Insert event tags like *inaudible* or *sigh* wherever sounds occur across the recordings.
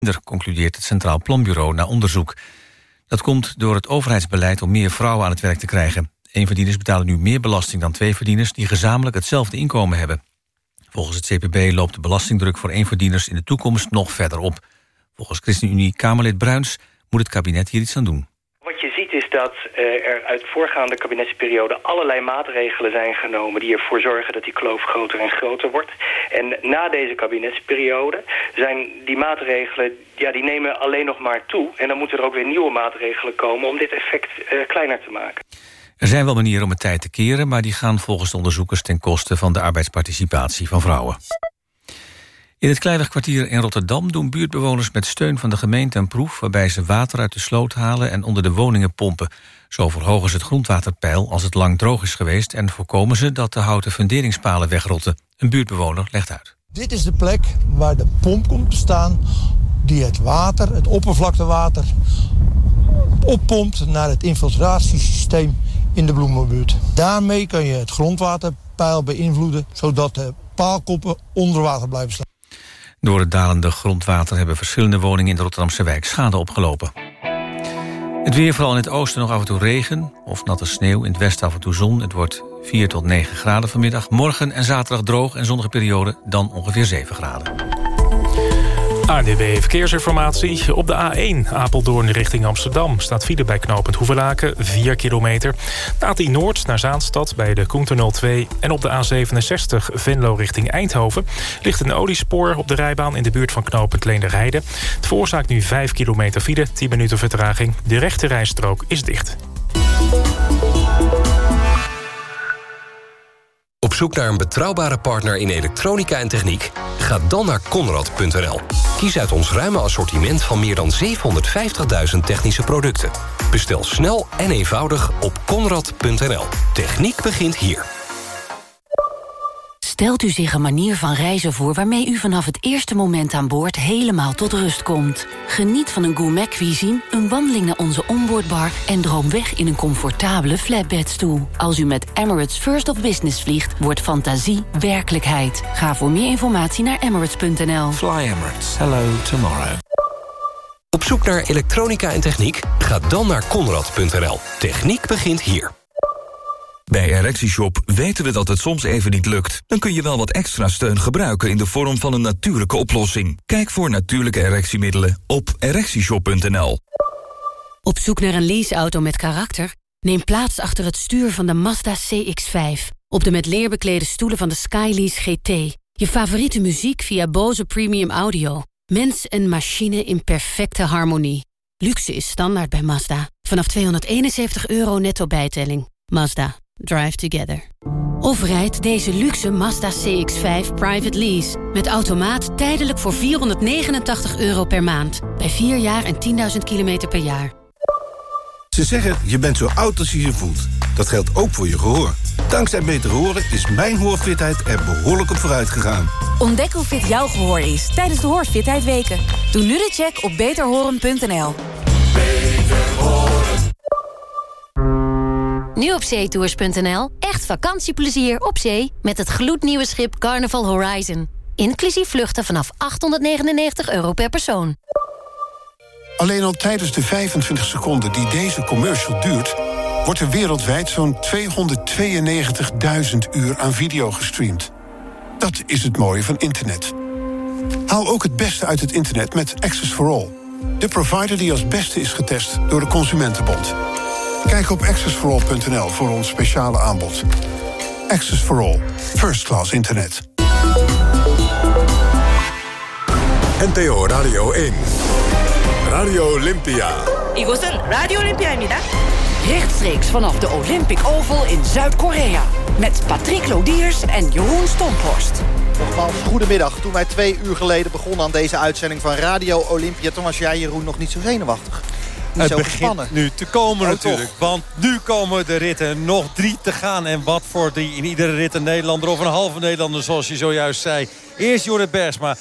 minder, concludeert het Centraal Planbureau na onderzoek. Dat komt door het overheidsbeleid om meer vrouwen aan het werk te krijgen. Eenverdieners betalen nu meer belasting dan tweeverdieners... die gezamenlijk hetzelfde inkomen hebben. Volgens het CPB loopt de belastingdruk voor eenverdieners... in de toekomst nog verder op. Volgens ChristenUnie-Kamerlid Bruins moet het kabinet hier iets aan doen is dat uh, er uit voorgaande kabinetsperiode allerlei maatregelen zijn genomen... die ervoor zorgen dat die kloof groter en groter wordt. En na deze kabinetsperiode zijn die maatregelen... Ja, die nemen alleen nog maar toe. En dan moeten er ook weer nieuwe maatregelen komen... om dit effect uh, kleiner te maken. Er zijn wel manieren om het tijd te keren... maar die gaan volgens de onderzoekers ten koste van de arbeidsparticipatie van vrouwen. In het Kleiwegkwartier in Rotterdam doen buurtbewoners met steun van de gemeente een proef... waarbij ze water uit de sloot halen en onder de woningen pompen. Zo verhogen ze het grondwaterpeil als het lang droog is geweest... en voorkomen ze dat de houten funderingspalen wegrotten. Een buurtbewoner legt uit. Dit is de plek waar de pomp komt te staan... die het water, het oppervlaktewater, oppompt naar het infiltratiesysteem in de bloemenbuurt. Daarmee kan je het grondwaterpeil beïnvloeden... zodat de paalkoppen onder water blijven staan. Door het dalende grondwater hebben verschillende woningen in de Rotterdamse wijk schade opgelopen. Het weer, vooral in het oosten nog af en toe regen of natte sneeuw. In het westen af en toe zon. Het wordt 4 tot 9 graden vanmiddag. Morgen en zaterdag droog en zonnige periode, dan ongeveer 7 graden. ANDB Verkeersinformatie. Op de A1 Apeldoorn richting Amsterdam staat file bij knooppunt Hoevelaken 4 kilometer. De A10 Noord naar Zaanstad bij de Koentunnel 2. En op de A67 Venlo richting Eindhoven ligt een oliespoor op de rijbaan in de buurt van knooppunt Leenderheide. Het veroorzaakt nu 5 kilometer file, 10 minuten vertraging. De rechte rijstrook is dicht. Zoek naar een betrouwbare partner in elektronica en techniek? Ga dan naar Conrad.nl. Kies uit ons ruime assortiment van meer dan 750.000 technische producten. Bestel snel en eenvoudig op Conrad.nl. Techniek begint hier. Stelt u zich een manier van reizen voor... waarmee u vanaf het eerste moment aan boord helemaal tot rust komt. Geniet van een gourmet cuisine, een wandeling naar onze onboardbar... en droom weg in een comfortabele flatbedstoel. Als u met Emirates First of Business vliegt, wordt fantasie werkelijkheid. Ga voor meer informatie naar emirates.nl. Fly Emirates. Hello tomorrow. Op zoek naar elektronica en techniek? Ga dan naar Conrad.nl. Techniek begint hier. Bij ErectieShop weten we dat het soms even niet lukt. Dan kun je wel wat extra steun gebruiken in de vorm van een natuurlijke oplossing. Kijk voor natuurlijke erectiemiddelen op ErectieShop.nl. Op zoek naar een leaseauto met karakter? Neem plaats achter het stuur van de Mazda CX-5. Op de met leer beklede stoelen van de Skylease GT. Je favoriete muziek via Bose Premium Audio. Mens en machine in perfecte harmonie. Luxe is standaard bij Mazda. Vanaf 271 euro netto bijtelling. Mazda. Drive Together. Of rijd deze luxe Mazda CX-5 private lease. Met automaat tijdelijk voor 489 euro per maand. Bij 4 jaar en 10.000 kilometer per jaar. Ze zeggen, je bent zo oud als je je voelt. Dat geldt ook voor je gehoor. Dankzij Beter Horen is mijn hoorfitheid er behoorlijk op vooruit gegaan. Ontdek hoe fit jouw gehoor is tijdens de Hoorfitheid Weken. Doe nu de check op beterhoren.nl. Nu op zeetours.nl. Echt vakantieplezier op zee met het gloednieuwe schip Carnival Horizon. Inclusief vluchten vanaf 899 euro per persoon. Alleen al tijdens de 25 seconden die deze commercial duurt... wordt er wereldwijd zo'n 292.000 uur aan video gestreamd. Dat is het mooie van internet. Haal ook het beste uit het internet met Access for All. De provider die als beste is getest door de Consumentenbond. Kijk op accessforall.nl voor ons speciale aanbod. Access for All. First class internet. NPO Radio 1. Radio Olympia. 이곳은 Radio Olympia입니다. Rechtstreeks vanaf de Olympic Oval in Zuid-Korea. Met Patrick Lodiers en Jeroen Stomphorst. Nogmaals, goedemiddag. Toen wij twee uur geleden begonnen aan deze uitzending van Radio Olympia... toen was jij, Jeroen, nog niet zo zenuwachtig het begint nu te komen oh, natuurlijk. Want nu komen de ritten nog drie te gaan. En wat voor drie. In iedere rit een Nederlander of een halve Nederlander zoals je zojuist zei. Eerst Jorrit Bergsma,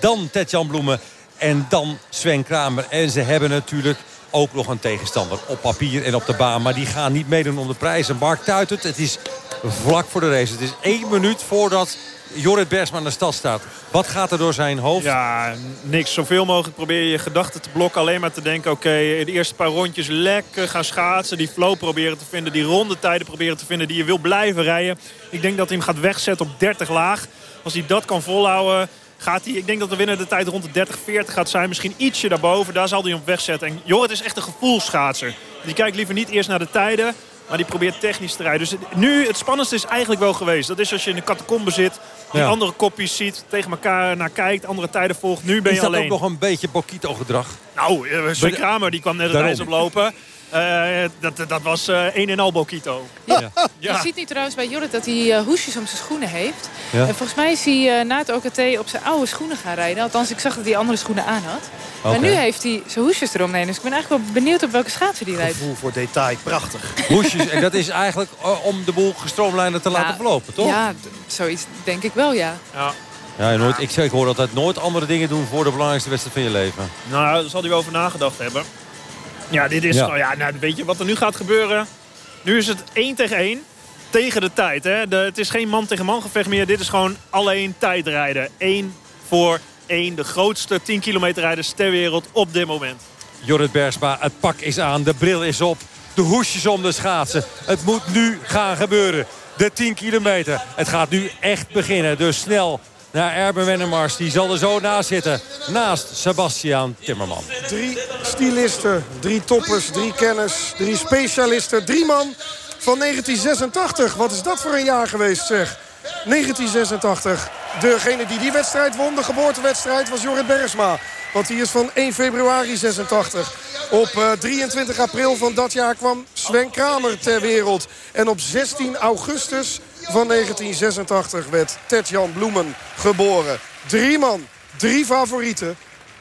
dan Tetjan Bloemen en dan Sven Kramer. En ze hebben natuurlijk ook nog een tegenstander op papier en op de baan. Maar die gaan niet meedoen om de prijzen. Mark Tuitert, het is vlak voor de race. Het is één minuut voordat Jorrit Bergsma aan de stad staat. Wat gaat er door zijn hoofd? Ja, niks. Zoveel mogelijk probeer je je gedachten te blokken. Alleen maar te denken, oké, de eerste paar rondjes lekker gaan schaatsen. Die flow proberen te vinden. Die rondetijden proberen te vinden die je wil blijven rijden. Ik denk dat hij hem gaat wegzetten op 30 laag. Als hij dat kan volhouden, gaat hij... Ik denk dat de winnende tijd rond de 30, 40 gaat zijn. Misschien ietsje daarboven. Daar zal hij hem wegzetten. En Jorrit is echt een gevoelschaatser. Die kijkt liever niet eerst naar de tijden... Maar die probeert technisch te rijden. Dus nu, het spannendste is eigenlijk wel geweest. Dat is als je in de catacombe zit. Die Ja. andere kopjes ziet. Tegen elkaar naar kijkt. Andere tijden volgt. Nu ben Is je dat alleen. ook nog een beetje Bokito-gedrag? Nou, eh, Sven Kramer die kwam net het ijs oplopen. Eh, dat, dat was eh een en al Bokito. Ja. Ja. Je ziet nu trouwens bij Jorrit dat hij eh, hoesjes om zijn schoenen heeft. Ja. En volgens mij is hij eh, na het OKT op zijn oude schoenen gaan rijden. Althans, ik zag dat hij andere schoenen aan had. Maar nu heeft hij zijn hoesjes eromheen. Dus ik ben eigenlijk wel benieuwd op welke schaatsen die rijdt. Gevoel voor detail, prachtig. Hoesjes, en dat is eigenlijk om de boel gestroomlijnd te laten verlopen, toch? Ja, zoiets denk ik wel, ja. Ja. Ja, nooit, ik, zeg, ik hoor altijd nooit andere dingen doen voor de belangrijkste wedstrijd van je leven. Nou, daar zal hij wel over nagedacht hebben. Ja, dit is Ja. gewoon... Ja, nou, weet je wat er nu gaat gebeuren? Nu is het 1 tegen 1. Tegen de tijd. Hè? De, het is geen man tegen man gevecht meer. Dit is gewoon alleen tijdrijden. 1 voor 1. De grootste 10 kilometer rijders ter wereld op dit moment. Jorrit Bergsma, het pak is aan, de bril is op. De hoesjes om de schaatsen. Het moet nu gaan gebeuren. De 10 kilometer. Het gaat nu echt beginnen. Dus snel naar Erben Wennemars. Die zal er zo naast zitten. Naast Sebastian Timmerman. Drie stilisten, drie toppers, drie kenners, drie specialisten. Drie man van 1986. Wat is dat voor een jaar geweest zeg. 1986. Degene die die wedstrijd won, de geboortewedstrijd, was Jorrit Bergsma. Want die is van 1 februari 86. Op eh, 23 april van dat jaar kwam Sven Kramer ter wereld. En op 16 augustus van 1986 werd Ted-Jan Bloemen geboren. Drie man, drie favorieten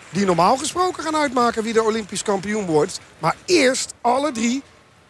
die normaal gesproken gaan uitmaken wie de Olympisch kampioen wordt. Maar eerst alle drie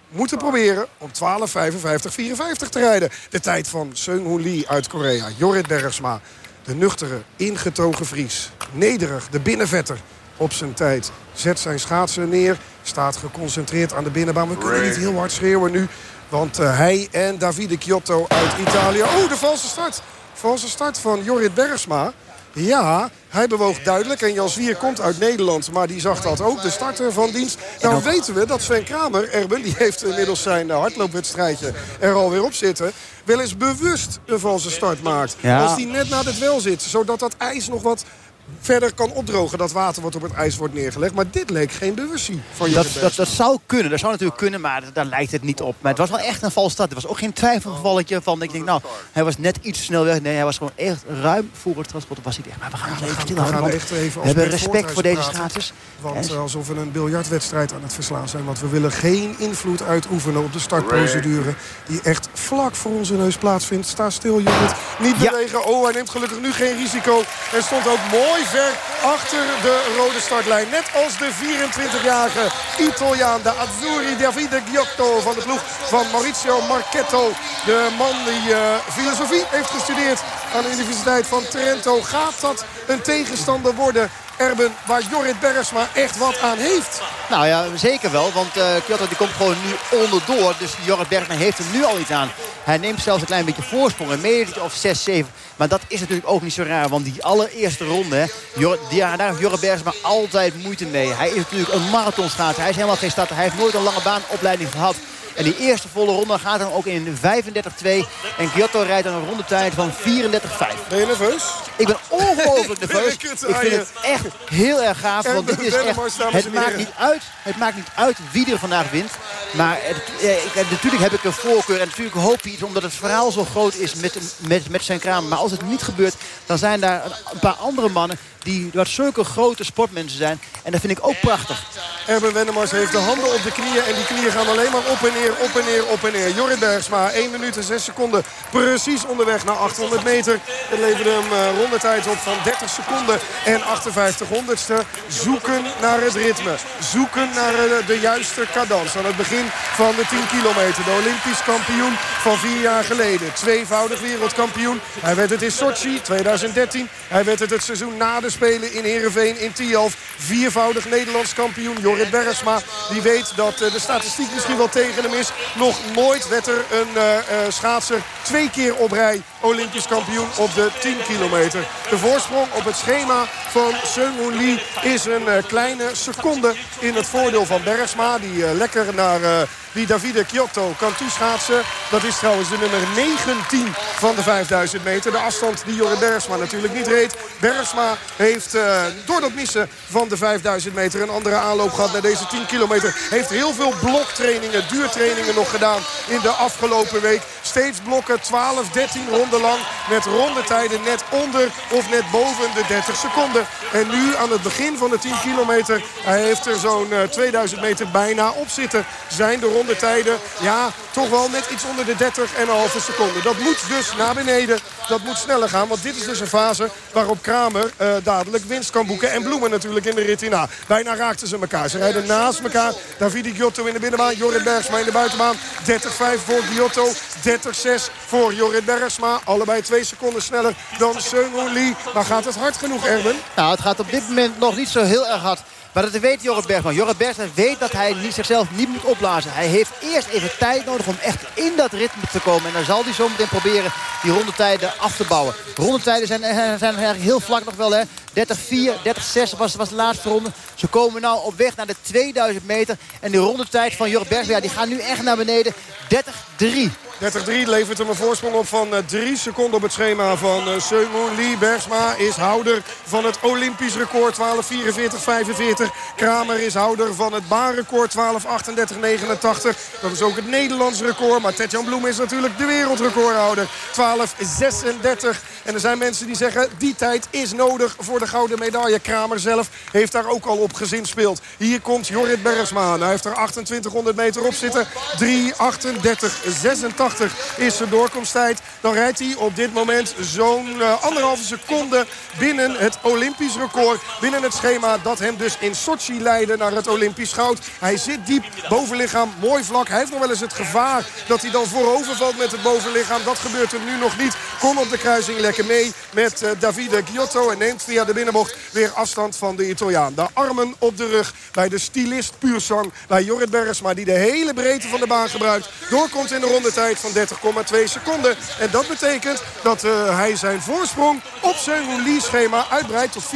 moeten proberen om 12, 55, 54 te rijden. De tijd van Seung-Hoon Lee uit Korea. Jorrit Bergsma, de nuchtere, ingetogen Fries. Nederig, de binnenvetter op zijn tijd. Zet zijn schaatsen neer, staat geconcentreerd aan de binnenbaan. We kunnen niet heel hard schreeuwen nu. Want eh, hij en Davide Chiotto uit Italië... Oh, de valse start. Valse start van Jorrit Bergsma. Ja, hij bewoog duidelijk. En Jan Zwier komt uit Nederland, maar die zag dat ook. De starter van dienst. Nou weten we dat Sven Kramer, Erben, die heeft inmiddels zijn eh, hardloopwedstrijdje er alweer op zitten. Wel eens bewust een valse start maakt. Ja. Als die net na het wel zit. Zodat dat ijs nog wat verder kan opdrogen. Dat water wat op het ijs wordt neergelegd. Maar dit leek geen bewustzijn van Dat, dat, zou kunnen, dat zou natuurlijk kunnen, maar daar lijkt het niet op. Maar het was wel echt een vals start. Er was ook geen twijfelgevalletje van, ik denk, nou, hij was net iets snel weg. Nee, hij was gewoon echt ruim voor het transport. Was hij echt, maar we gaan ons even We stilhouden, gaan want echt even we hebben respect voor deze schaatsers. Want eh, alsof we een biljartwedstrijd aan het verslaan zijn. Want we willen geen invloed uitoefenen op de startprocedure. Die echt vlak voor onze neus plaatsvindt. Sta stil, Jorrit. Niet bewegen. Oh, hij neemt gelukkig nu geen risico. En stond ook mooi ver achter de rode startlijn. Net als de 24-jarige Italiaan. De Azzurri Davide Giotto van de ploeg van Maurizio Marchetto. De man die eh, filosofie heeft gestudeerd aan de Universiteit van Trento. Gaat dat een tegenstander worden? Erben, waar Jorrit Bergsma echt wat aan heeft. Nou ja, zeker wel. Want Kyoto die komt gewoon nu onderdoor. Dus Jorrit Bergman heeft er nu al iets aan. Hij neemt zelfs een klein beetje voorsprong. Een meter of 6, 7. Maar dat is natuurlijk ook niet zo raar. Want die allereerste ronde, daar heeft Jorrit Bergsma altijd moeite mee. Hij is natuurlijk een marathonschaatser. Hij is helemaal geen starter. Hij heeft nooit een lange baanopleiding gehad. En die eerste volle ronde gaat dan ook in 35-2. En Kyoto rijdt dan een rondetijd van 34-5. Ben je nerveus? Ik ben ongelooflijk *laughs* nerveus. Ik vind het echt heel erg gaaf. Want dit is echt, het, maakt niet uit, het maakt niet uit wie er vandaag wint. Maar het, eh, ik, natuurlijk heb ik een voorkeur. En natuurlijk hoop je iets omdat het verhaal zo groot is met, met, met zijn kraam. Maar als het niet gebeurt, dan zijn daar een, paar andere mannen... die wat zulke grote sportmensen zijn. En dat vind ik ook prachtig. Erben Wennemars heeft de handen op de knieën. En die knieën gaan alleen maar op en op en neer, op en neer. Jorrit Bergsma, 1 minuut en 6 seconden. Precies onderweg naar 800 meter. Het leverde hem eh, rondetijd op van 30 seconden en 58 honderdste. Zoeken naar het ritme. Zoeken naar eh, de juiste cadans. Aan het begin van de 10 kilometer. De Olympisch kampioen van vier jaar geleden. Tweevoudig wereldkampioen. Hij werd het in Sochi 2013. Hij werd het het seizoen na de Spelen in Heerenveen in Tialf. Viervoudig Nederlands kampioen Jorrit Bergsma die weet dat de statistiek misschien wel tegen hem is. Nog nooit werd er een schaatser twee keer op rij Olympisch kampioen op de 10 kilometer. De voorsprong op het schema van Seung Lee is een kleine seconde in het voordeel van Bergsma. Die lekker naar die Davide Chiotto kan toeschaatsen. Dat is trouwens de nummer 19 van de 5000 meter. De afstand die Jorre Bergsma natuurlijk niet reed. Bergsma heeft door dat missen van de 5000 meter een andere aanloop gehad naar deze 10 kilometer. Heeft heel veel bloktrainingen, duurtrainingen nog gedaan in de afgelopen week. Steeds blokken 12, 13 ronden lang met rondetijden net onder of net boven de 30 seconden. En nu aan het begin van de 10 kilometer, hij heeft er zo'n 2000 meter bijna op zitten, zijn de rondetijden ja, toch wel net iets onder de 30 en een halve seconde. Dat moet dus naar beneden. Dat moet sneller gaan. Want dit is dus een fase waarop Kramer uh, dadelijk winst kan boeken. En Bloemen natuurlijk in de rit hierna. Bijna raakten ze elkaar. Ze rijden naast elkaar. Davide Giotto in de binnenbaan. Jorrit Bergsma in de buitenbaan. 30-5 voor Giotto. 30-6 voor Jorrit Bergsma. Allebei twee seconden sneller dan Seung Lee. Maar gaat het hard genoeg, Erben? Nou, het gaat op dit moment nog niet zo heel erg hard. Maar dat weet Jorrit Bergman. Jorrit Bergman weet dat hij zichzelf niet moet opblazen. Hij heeft eerst even tijd nodig om echt in dat ritme te komen. En dan zal hij zo meteen proberen die rondetijden af te bouwen. Rondetijden zijn, zijn eigenlijk heel vlak nog wel. 30-4, 30-6 was, was de laatste ronde. Ze komen nou op weg naar de 2000 meter. En die rondetijd van Jorrit Bergman, ja, die gaat nu echt naar beneden. 30-3. 30-3 levert hem een voorsprong op van 3 eh, seconden op het schema van uh, Seung Lee. Bergsma is houder van het Olympisch record 12.44.45. Kramer is houder van het baanrecord 12.38.89. Dat is ook het Nederlands record. Maar Tetjan Bloem is natuurlijk de wereldrecordhouder. 12.36. En er zijn mensen die zeggen die tijd is nodig voor de gouden medaille. Kramer zelf heeft daar ook al op gezinspeeld. Hier komt Jorrit Bergsma. Hij heeft er 2800 meter op zitten. 3.38.86 is zijn doorkomsttijd. Dan rijdt hij op dit moment zo'n uh, anderhalve seconde binnen het Olympisch record. Binnen het schema dat hem dus in Sochi leidde naar het Olympisch goud. Hij zit diep, bovenlichaam mooi vlak. Hij heeft nog wel eens het gevaar dat hij dan voorover valt met het bovenlichaam. Dat gebeurt er nu nog niet. Kom op de kruising lekker mee met uh, Davide Giotto. En neemt via de binnenbocht weer afstand van de Italiaan. De armen op de rug bij de stylist Puursang. Bij Jorrit Bergsma die de hele breedte van de baan gebruikt. Doorkomt in de rondetijd van 30,2 seconden. En dat betekent dat uh, hij zijn voorsprong op Seung Lee schema uitbreidt tot 4,8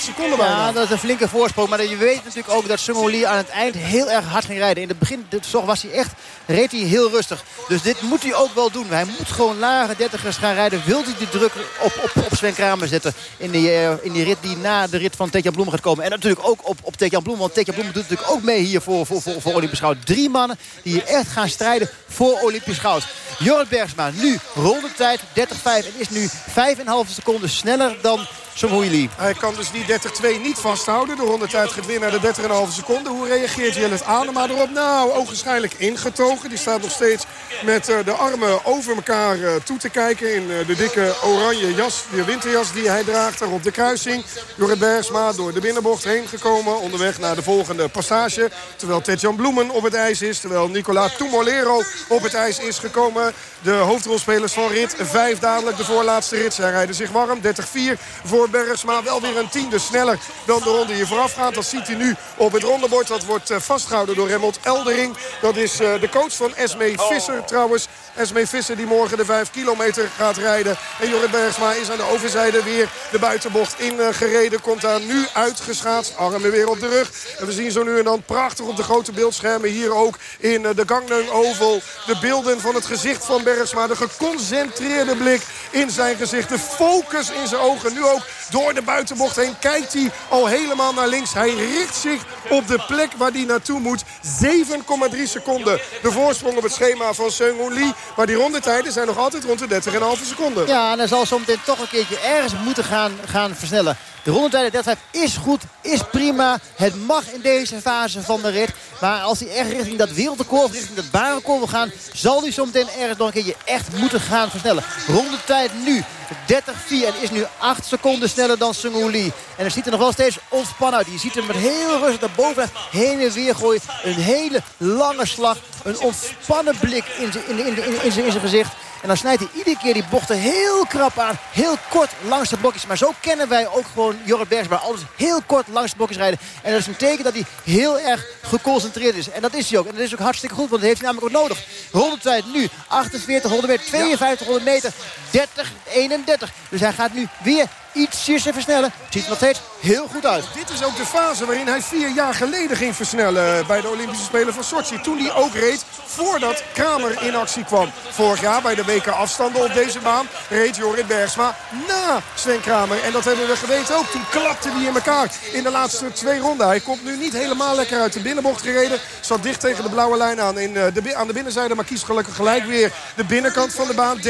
seconden. Ja, dat is een flinke voorsprong. Maar je weet natuurlijk ook dat Lee aan het eind heel erg hard ging rijden. In het begin was hij echt, reed hij heel rustig. Dus dit moet hij ook wel doen. Hij moet gewoon lage 30ers gaan rijden. Wil hij de druk op, op, op Sven Kramer zetten in die, uh, in die rit die na de rit van Tetjan Bloem gaat komen. En natuurlijk ook op, op Tetjan Bloem. Want Tetjan Bloem doet natuurlijk ook mee hier voor, voor, voor, voor Olympisch goud. Drie mannen die hier echt gaan strijden voor Olympisch goud. Jorrit Bergsma nu rondetijd 30-5 en is nu 5,5 seconden sneller dan Lee. Hij kan dus die 30-2 niet vasthouden. De rondetijd gaat weer naar de 30,5 seconden. Hoe reageert Jellet Adema erop? Nou, ogenschijnlijk ingetogen. Die staat nog steeds met uh, de armen over elkaar uh, toe te kijken... in uh, de dikke oranje jas, de winterjas die hij draagt daar op de kruising. Jorrit Bergsma door de binnenbocht heen gekomen. Onderweg naar de volgende passage. Terwijl Tetjan Bloemen op het ijs is. Terwijl Nicola Tumolero op het ijs is gekomen. De hoofdrolspelers van rit 5 dadelijk de voorlaatste rit. Zij rijden zich warm. 30-4 voor Bergsma. Wel weer een tiende sneller dan de ronde hier vooraf gaat. Dat ziet hij nu op het rondebord. Dat wordt eh, vastgehouden door Remmelt Eldering. Dat is eh, de coach van Esme Visser trouwens. Esme Visser die morgen de 5 kilometer gaat rijden. En Jorrit Bergsma is aan de overzijde weer de buitenbocht ingereden. Komt daar nu uitgeschaatst. Armen weer op de rug. En we zien zo nu en dan prachtig op de grote beeldschermen. Hier ook in eh, de Gangneung Oval. De beelden van het gezicht van Bergsma. De geconcentreerde blik in zijn gezicht. De focus in zijn ogen. Nu ook door de buitenbocht heen kijkt hij al helemaal naar links. Hij richt zich op de plek waar hij naartoe moet. 7,3 seconden. De voorsprong op het schema van Seung Lee. Maar die rondetijden zijn nog altijd rond de 30,5 seconden. Ja, en hij zal zometeen toch een keertje ergens moeten gaan, gaan versnellen. De rondetijden 35 is goed, is prima. Het mag in deze fase van de rit. Maar als hij echt richting dat wereldrecord, richting dat baanrecord wil gaan... zal hij zometeen ergens nog een keertje echt moeten gaan versnellen. Rondetijd nu 30-4 en is nu 8 seconden sneller dan Sung Lee. En dan ziet er nog wel steeds ontspannen uit. Je ziet hem met heel rustig naar boven heen en weer gooien. Een hele lange slag Een ontspannen blik in zijn gezicht. En dan snijdt hij iedere keer die bochten heel krap aan. Heel kort langs de blokjes. Maar zo kennen wij ook gewoon Jorrit Bergsma. Alles heel kort langs de blokjes rijden. En dat is een teken dat hij heel erg geconcentreerd is. En dat is hij ook. En dat is ook hartstikke goed. Want dat heeft hij namelijk ook nodig. Rondetijd nu 48, 100 meter, 5200 meter. 30, 31. Dus hij gaat nu weer ietsjes versnellen. Ziet nog steeds heel goed uit. Dit is ook de fase waarin hij vier jaar geleden ging versnellen bij de Olympische Spelen van Sochi. Toen hij ook reed voordat Kramer in actie kwam. Vorig jaar bij de WK afstanden op deze baan reed Jorrit Bergsma na Sven Kramer. En dat hebben we geweten ook. Toen klapte hij in elkaar in de laatste twee ronden. Hij komt nu niet helemaal lekker uit de binnenbocht gereden. Zat dicht tegen de blauwe lijn aan, in eh, de, aan de binnenzijde. Maar kiest gelukkig gelijk weer de binnenkant van de baan. 30-3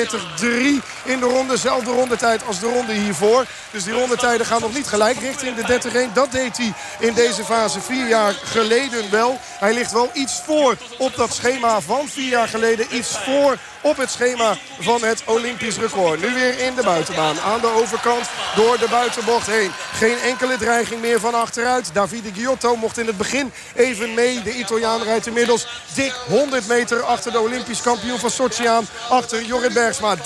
in de ronde. Zelfde rondetijd als de ronde hiervoor. Dus die rondetijden gaan nog niet gelijk richting de 30-1. Dat deed hij in deze fase vier jaar geleden wel. Hij ligt wel iets voor op dat schema van vier jaar geleden. Iets voor op het schema van het Olympisch record. Nu weer in de buitenbaan. Aan de overkant door de buitenbocht heen. Geen enkele dreiging meer van achteruit. Davide Giotto mocht in het begin even mee. De Italiaan rijdt inmiddels dik 100 meter achter de Olympisch kampioen van Sochi aan. Achter Jorrit Bergsma. 30-5.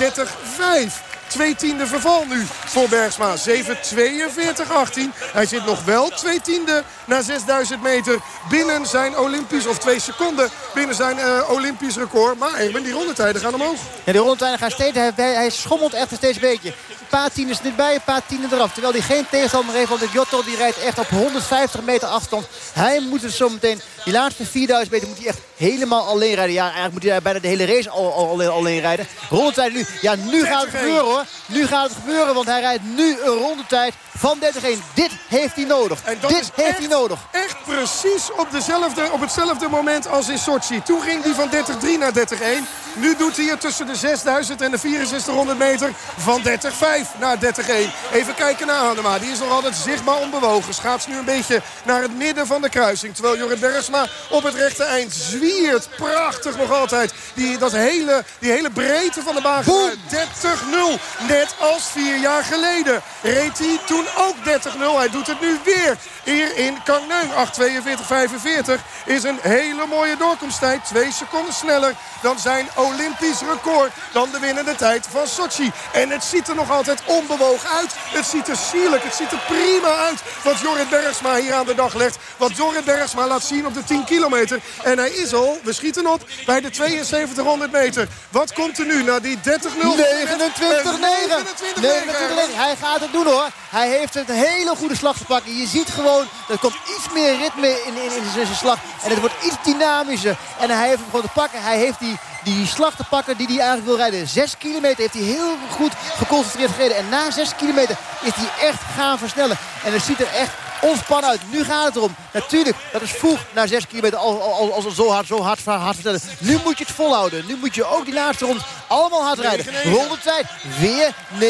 Twee tiende verval nu voor Bergsma. 7.42.18. Hij zit nog wel twee tiende na 6000 meter binnen zijn Olympisch... of twee seconden binnen zijn uh, Olympisch record. Maar even die rondetijden gaan omhoog. Ja, die rondetijden gaan steeds... Hij, schommelt echt steeds een beetje. Een paar tienden er bij, een paar tienden eraf. Terwijl hij geen tegenstander heeft. Want de Giotto die rijdt echt op 150 meter afstand. Hij moet het zo meteen... Die laatste 4000 meter moet hij echt helemaal alleen rijden. Ja, eigenlijk moet hij bijna de hele race al, al, alleen, alleen rijden. Rondetijden nu. Ja, nu gaat het gebeuren hoor. Nu gaat het gebeuren, want hij rijdt nu een rondetijd van 30-1. Dit heeft hij nodig. En dat Dit is heeft echt, hij nodig. Echt precies op, dezelfde, op hetzelfde moment als in Sochi. Toen ging hij van 30-3 naar 30-1. Nu doet hij het tussen de 6000 en de 6400 meter van 30-5 naar 30-1. Even kijken naar Hanema. Die is nog altijd zichtbaar onbewogen. Schaats nu een beetje naar het midden van de kruising. Terwijl Jorrit Bergsma op het rechte eind zwiert. Prachtig nog altijd. Die, dat hele, die hele breedte van de baan. 30-0. Net als vier jaar geleden. Reed hij toen ook 30-0. Hij doet het nu weer. Hier in Kangneung. 8.42.45 is een hele mooie doorkomsttijd. Twee seconden sneller dan zijn Olympisch record. Dan de winnende tijd van Sochi. En het ziet er nog altijd onbewogen uit. Het ziet er sierlijk. Het ziet er prima uit. Wat Jorrit Bergsma hier aan de dag legt. Wat Jorrit Bergsma laat zien op de 10 kilometer. En hij is al, we schieten op, bij de 7200 meter. Wat komt er nu na die 30-0? 29-9. 29-9. Hij gaat het doen hoor. Hij heeft een hele goede slag te pakken. Je ziet gewoon, er komt iets meer ritme in, in, in zijn slag. En het wordt iets dynamischer. En hij heeft hem gewoon te pakken. Hij heeft die, die slag te pakken die hij eigenlijk wil rijden. 6 kilometer heeft hij heel goed geconcentreerd gereden. En na 6 kilometer is hij echt gaan versnellen. En het ziet er echt ontspannen uit. Nu gaat het erom. Natuurlijk, dat is vroeg na 6 kilometer als, als het zo hard, zo hard, hard vertellen. Nu moet je het volhouden. Nu moet je ook die laatste rond allemaal hard rijden. Rondetijd weer 29-9.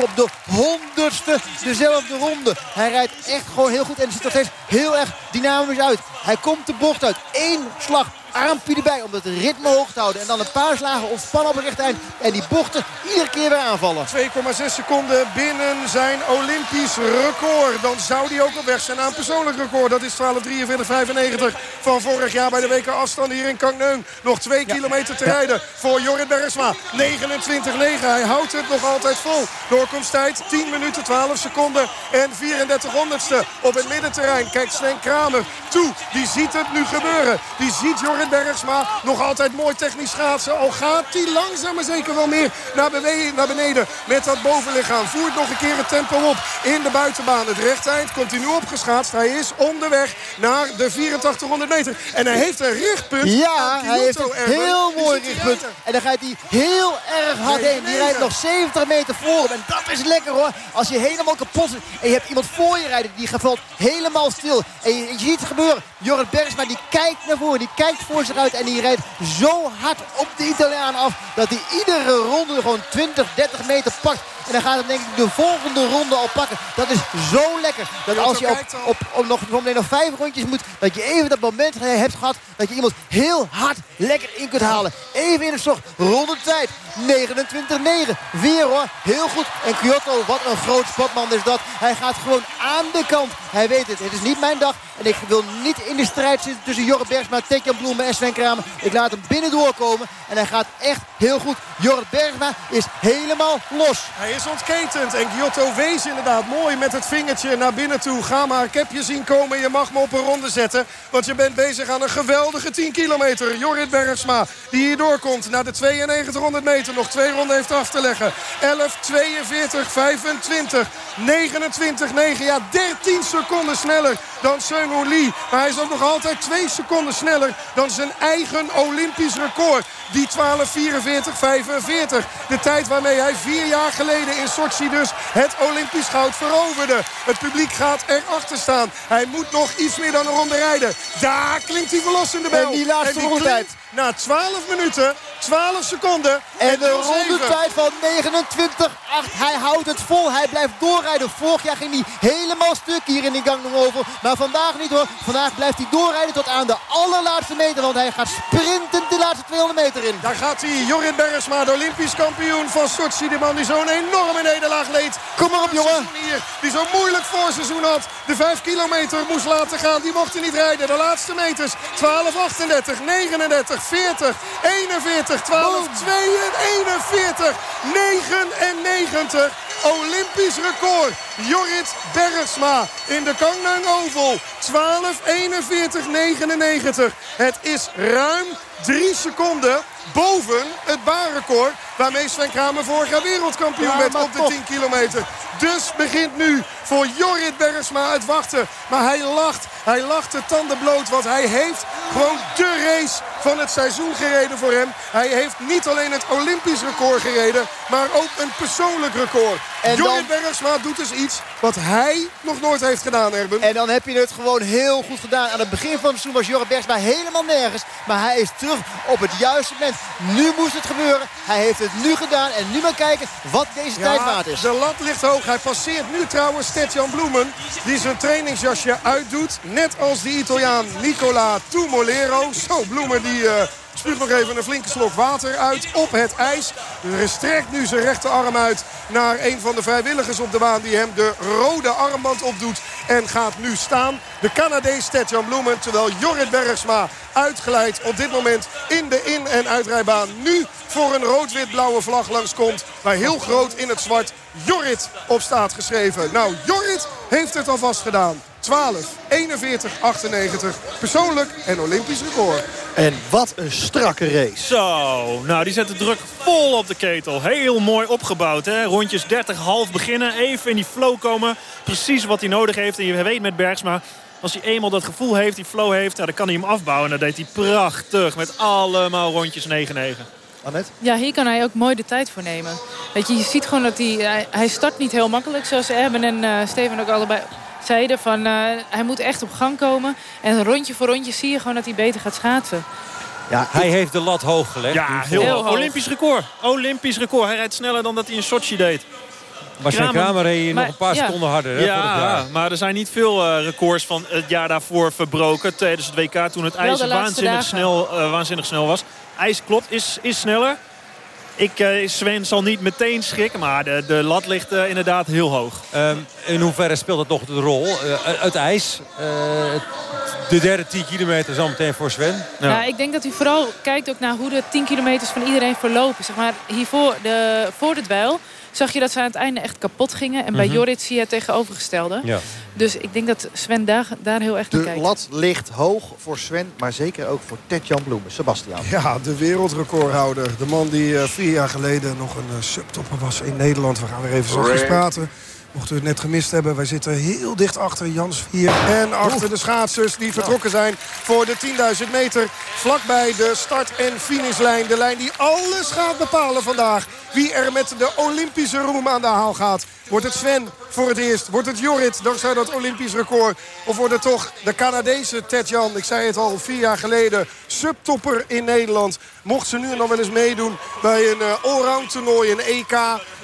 Op de honderdste dezelfde ronde. Hij rijdt echt gewoon heel goed en ziet er steeds heel erg dynamisch uit. Hij komt de bocht uit. Eén slag armpje erbij om het ritme hoog te houden. En dan een paar slagen ontspannen op het rechte eind. En die bochten iedere keer weer aanvallen. 2,6 seconden binnen zijn Olympisch record. Dan zou die ook op weg zijn aan een persoonlijk record. Dat is 12.43.95 van vorig jaar bij de weken afstand hier in Kangneung. Nog 2 kilometer te rijden voor Jorrit Bergsma. 29.9. Hij houdt het nog altijd vol. Doorkomsttijd 10 minuten 12 seconden en 34 honderdste op het middenterrein. Kijkt Sven Kramer toe. Die ziet het nu gebeuren. Die ziet Jorrit Bergsma nog altijd mooi technisch schaatsen. Al gaat hij langzaam maar zeker wel meer naar, naar beneden met dat bovenlichaam. Voert nog een keer het tempo op in de buitenbaan. Het rechteind komt hij nu opgeschaatst. Hij is onderweg naar de 8400 meter. En hij heeft een richtpunt. Ja, hij heeft een heel mooi richtpunt. En dan gaat hij heel erg hard heen. Die rijdt nog 70 meter voor hem. En dat is lekker hoor. Als je helemaal kapot zit en je hebt iemand voor je rijden. Die valt helemaal stil. En je, je ziet het gebeuren. Jorrit Bergsma die kijkt naar voren. Die kijkt voor zich uit. En die rijdt zo hard op de Italiaan af. Dat hij iedere ronde gewoon 20, 30 meter pakt. En dan gaat het denk ik de volgende ronde al pakken. Dat is zo lekker. Dat als je op, op, op nog, nog vijf rondjes moet. Dat je even dat moment hebt gehad. Dat je iemand heel hard lekker in kunt halen. Even in de zocht. Rondetijd. 29-9. Weer hoor, heel goed. En Kyoto, wat een groot spotman is dat. Hij gaat gewoon aan de kant. Hij weet het, het is niet mijn dag. En ik wil niet in de strijd zitten tussen Jorrit Bergsma, Tetjan Bloemen en Sven Kramer. Ik laat hem binnen doorkomen. En hij gaat echt heel goed. Jorrit Bergsma is helemaal los. Hij is ontketend. En Giotto wees inderdaad mooi met het vingertje naar binnen toe. Ga maar, heb je zien komen. Je mag me op een ronde zetten. Want je bent bezig aan een geweldige 10 kilometer. Jorrit Bergsma, die hier doorkomt naar de 9200 meter. Nog twee ronden heeft af te leggen. 11, 42, 25, 29, 9. Ja, 13 seconden sneller dan Seung Lee. Maar hij is ook nog altijd 2 seconden sneller dan zijn eigen Olympisch record. Die 12, 44, 45. De tijd waarmee hij vier jaar geleden in Sochi dus het Olympisch goud veroverde. Het publiek gaat erachter staan. Hij moet nog iets meer dan een ronde rijden. Daar klinkt die verlossende bel. En die laatste rondetijd. Na 12 minuten, 12 seconden. En de rondetijd van 29 8. Hij houdt het vol. Hij blijft doorrijden. Vorig jaar ging hij helemaal stuk hier in die gang Oval. Maar vandaag niet hoor. Vandaag blijft hij doorrijden tot aan de allerlaatste meter. Want hij gaat sprintend de laatste 200 meter in. Daar gaat hij. Jorrit Bergsma, de Olympisch kampioen van Sochi. De man die zo'n enorme nederlaag leed. Kom maar op jongen. Hier, die zo'n moeilijk voorseizoen had. De 5 kilometer moest laten gaan. Die mocht hij niet rijden. De laatste meters. 12, 38, 39, 40, 41, 12, 42, 41, 99. Olympisch record. Jorrit Bergsma in de Gangnam Oval. 12, 41, 99. Het is ruim 3 seconden boven het baanrecord... waarmee Sven Kramer vorig jaar wereldkampioen Ja, werd op de toch. 10 kilometer. Dus begint nu voor Jorrit Bergsma het wachten. Maar hij lacht. Hij lacht de tanden bloot. Want hij heeft gewoon de race van het seizoen gereden voor hem. Hij heeft niet alleen het Olympisch record gereden... maar ook een persoonlijk record. En Jorrit dan- Bergsma doet dus iets wat hij nog nooit heeft gedaan, Erben. En dan heb je het gewoon heel goed gedaan. Aan het begin van het seizoen was Jorrit Bergsma helemaal nergens. Maar hij is terug op het juiste moment. Nu moest het gebeuren. Hij heeft het nu gedaan. En nu maar kijken wat deze tijd waard is. de lat ligt hoog. Hij passeert nu trouwens Tetjan Bloemen. Die zijn trainingsjasje uitdoet. Net als die Italiaan Nicola Tumolero. Zo, Bloemen die... eh Spuugt nog even een flinke slok water uit op het ijs. Strekt nu zijn rechterarm uit naar een van de vrijwilligers op de baan... die hem de rode armband opdoet en gaat nu staan. De Canadees Tetjan Bloemen, terwijl Jorrit Bergsma uitglijdt op dit moment in de in- en uitrijbaan. Nu voor een rood-wit-blauwe vlag langskomt. Waar heel groot in het zwart Jorrit op staat geschreven. Nou, Jorrit heeft het alvast gedaan. 12, 41, 98. Persoonlijk en Olympisch record. En wat een strakke race. Zo, nou die zet de druk vol op de ketel. Heel mooi opgebouwd. Hè? Rondjes 30 half beginnen. Even in die flow komen. Precies wat hij nodig heeft. En je weet met Bergsma... Als hij eenmaal dat gevoel heeft, die flow heeft... Ja, dan kan hij hem afbouwen. En dat deed hij prachtig. Met allemaal rondjes 9-9. Annette? Ja, hier kan hij ook mooi de tijd voor nemen. Weet je, je ziet gewoon dat hij... Hij, hij start niet heel makkelijk, zoals Erben en eh, Steven ook allebei zeiden. Van, eh, hij moet echt op gang komen. En rondje voor rondje zie je gewoon dat hij beter gaat schaatsen. Ja, Hij heeft de lat hoog gelegd. Ja, heel, hoog. Olympisch record. Olympisch record. Hij rijdt sneller dan dat hij in Sochi deed. Maar zijn Kramer reed hier nog een paar ja. seconden harder. Hè, Ja, maar er zijn niet veel eh, records van het jaar daarvoor verbroken. Tijdens het WK toen het ijs waanzinnig dagen. snel, eh, waanzinnig snel was. IJs klopt, is, is sneller. Ik, eh, Sven zal niet meteen schrikken, maar de, de lat ligt eh, inderdaad heel hoog. Ehm, in hoeverre speelt het nog de rol? Eh, het ijs, eh, de derde 10 kilometer zo meteen voor Sven. Ja. ik denk dat hij vooral kijkt ook naar hoe de 10 kilometers van iedereen verlopen. Zeg maar, hiervoor, de, voor de dweil zag je dat ze aan het einde echt kapot gingen. En bij Mhm. Jorrit zie je het tegenovergestelde. Ja. Dus ik denk dat Sven daar, daar heel erg naar De lat ligt hoog voor Sven, maar zeker ook voor Tetjan Bloemen. Sebastian. Ja, de wereldrecordhouder. De man die eh, vier jaar geleden nog een eh, subtopper was in Nederland. We gaan weer even zachtjes Red. praten. Mochten we het net gemist hebben. Wij zitten heel dicht achter Jans Vier. En achter de schaatsers die vertrokken zijn voor de 10.000 meter. Vlakbij de start- en finishlijn. De lijn die alles gaat bepalen vandaag. Wie er met de Olympische roem aan de haal gaat. Wordt het Sven voor het eerst? Wordt het Jorrit dankzij dat Olympisch record? Of wordt het toch de Canadese Tetjan? Ik zei het al vier jaar geleden. Subtopper in Nederland. Mocht ze nu dan wel eens meedoen bij een eh, allround toernooi, een EK.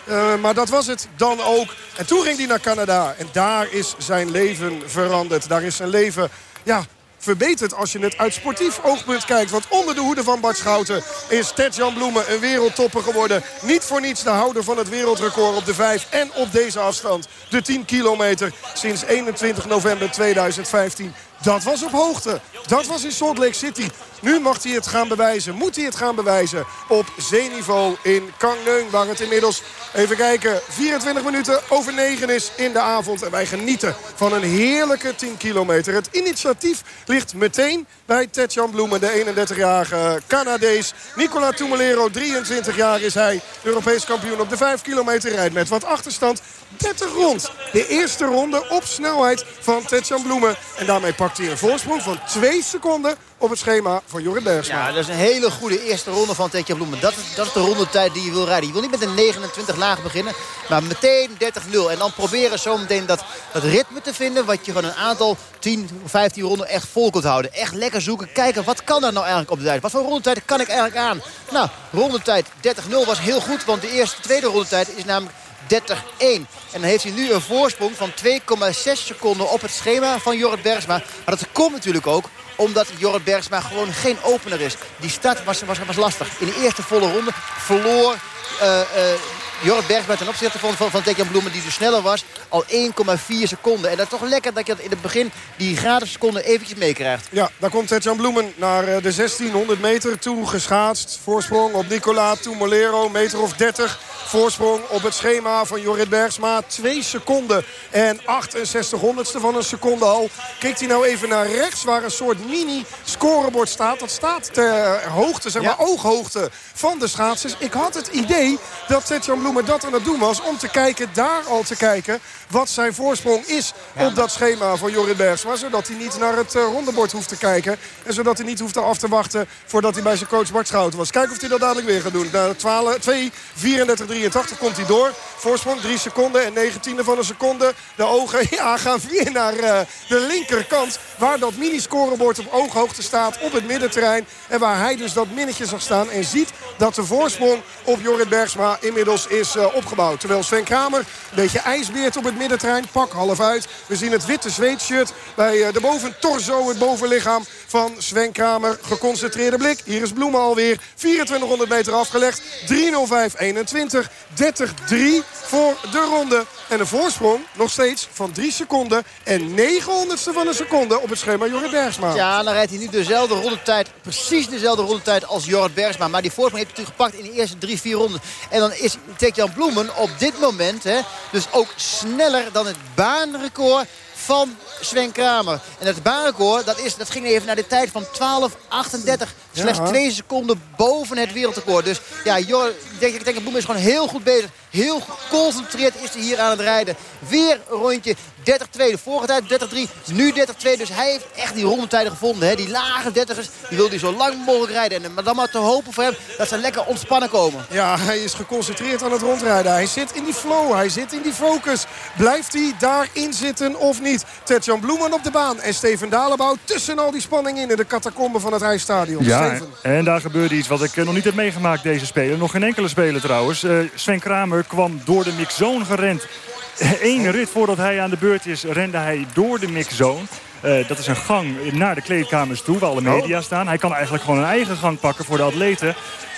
Eh, maar dat was het dan ook. En toen ging hij naar Canada. En daar is zijn leven veranderd. Daar is zijn leven ja, verbeterd als je het uit sportief oogpunt kijkt. Want onder de hoede van Bart Schouten is Ted-Jan Bloemen een wereldtopper geworden. Niet voor niets de houder van het wereldrecord op de 5 en op deze afstand. De 10 kilometer sinds 21 november 2015. Dat was op hoogte. Dat was in Salt Lake City. Nu mag hij het gaan bewijzen. Moet hij het gaan bewijzen op zeeniveau in Kangneung. Waar het inmiddels, even kijken, 24 minuten over 9 is in de avond. En wij genieten van een heerlijke 10 kilometer. Het initiatief ligt meteen bij Tetjan Bloemen, de 31-jarige Canadees. Nicola Tumelero, 23 jaar is hij. Europees kampioen op de 5 kilometer rijdt met wat achterstand. 30 rond. De eerste ronde op snelheid van Tetjan Bloemen. En daarmee pakt hij een voorsprong van 2 seconden op het schema van Jorrit Bergsma. Ja, dat is een hele goede eerste ronde van Tetjan Bloemen. Dat is, dat is de rondetijd die je wil rijden. Je wil niet met een 29 laag beginnen, maar meteen 30-0. En dan proberen zometeen dat, dat ritme te vinden... wat je van een aantal 10 of 15 ronden echt vol kunt houden. Echt lekker zoeken, kijken, wat kan er nou eigenlijk op de tijd? Wat voor rondetijd kan ik eigenlijk aan? Nou, rondetijd 30-0 was heel goed, want de eerste tweede rondetijd is namelijk 30-1. En dan heeft hij nu een voorsprong van 2,6 seconden op het schema van Jorrit Bergsma. Maar dat komt natuurlijk ook omdat Jorrit Bergsma gewoon geen opener is. Die start was, was, was lastig. In de eerste volle ronde verloor uh, uh, Jorrit Bergsma ten opzichte van, van, van Tekjan Bloemen... die dus sneller was, al 1,4 seconden. En dat is toch lekker dat je in het begin die gratis seconden eventjes meekrijgt. Ja, daar komt Tetjan Bloemen naar de 1600 meter toe geschaatst. Voorsprong op Nicola Tumolero, meter of 30 voorsprong op het schema van Jorrit Bergsma. 2 seconden en 68 honderdste van een seconde al. Kijkt hij nou even naar rechts waar een soort mini scorebord staat. Dat staat ter hoogte, zeg maar ja. ooghoogte van de schaatsers. Ik had het idee dat Tetjan Bloemen dat aan het doen was. Om te kijken, daar al te kijken wat zijn voorsprong is op dat schema van Jorrit Bergsma. Zodat hij niet naar het uh, rondebord hoeft te kijken. En zodat hij niet hoeft af te wachten voordat hij bij zijn coach Bart Schouten was. Kijken of hij dat dadelijk weer gaat doen. Na 12, 2, 34, 83 komt hij door. Voorsprong 3 seconden en 19 van een seconde. De ogen *laughs* ja, gaan weer naar uh, de linkerkant. Waar dat mini-scorebord op ooghoogte staat op het middenterrein. En waar hij dus dat minnetje zag staan. En ziet dat de voorsprong op Jorrit Bergsma inmiddels is uh, opgebouwd. Terwijl Sven Kramer een beetje ijsbeert op het middenterrein. Pak half uit. We zien het witte zweetshirt bij uh, de boventorso, het bovenlichaam van Sven Kramer. Geconcentreerde blik. Hier is Bloemen alweer. 2400 meter afgelegd. 3.05.21. 30-3 voor de ronde. En een voorsprong nog steeds van 3 seconden en 900ste van een seconde op het schema Jorrit Bergsma. Ja, dan rijdt hij nu dezelfde rondetijd, precies dezelfde rondetijd als Jorrit Bergsma. Maar die voorsprong heeft hij natuurlijk gepakt in de eerste 3, 4 ronden. En dan is Tekjan Bloemen op dit moment hè, dus ook sneller dan het baanrecord van Sven Kramer. En het baanrecord, dat, is, dat ging even naar de tijd van 12.38. Slechts ja. twee seconden boven het wereldrecord. Dus ja, joh, ik denk, ik denk dat Bloem is gewoon heel goed bezig. Heel geconcentreerd is hij hier aan het rijden. Weer een rondje 30-2. De vorige tijd 30-3, nu 30-2. Dus hij heeft echt die rondetijden gevonden. Hè. Die lage 30ers, die wil hij zo lang mogelijk rijden. En dan maar te hopen voor hem dat ze lekker ontspannen komen. Ja, hij is geconcentreerd aan het rondrijden. Hij zit in die flow, hij zit in die focus. Blijft hij daarin zitten of niet? Tetjan Bloemen op de baan en Steven Dalebouw tussen al die spanning in... in de catacombe van het ijsstadion. Ja, Steven. en daar gebeurde iets wat ik nog niet heb meegemaakt deze speler. Nog geen enkele speler trouwens. Uh, Sven Kramer kwam door de mixzone gerend. Eén rit voordat hij aan de beurt is, rende hij door de mixzone. Uh, dat is een gang naar de kleedkamers toe, waar alle media staan. Hij kan eigenlijk gewoon een eigen gang pakken voor de atleten.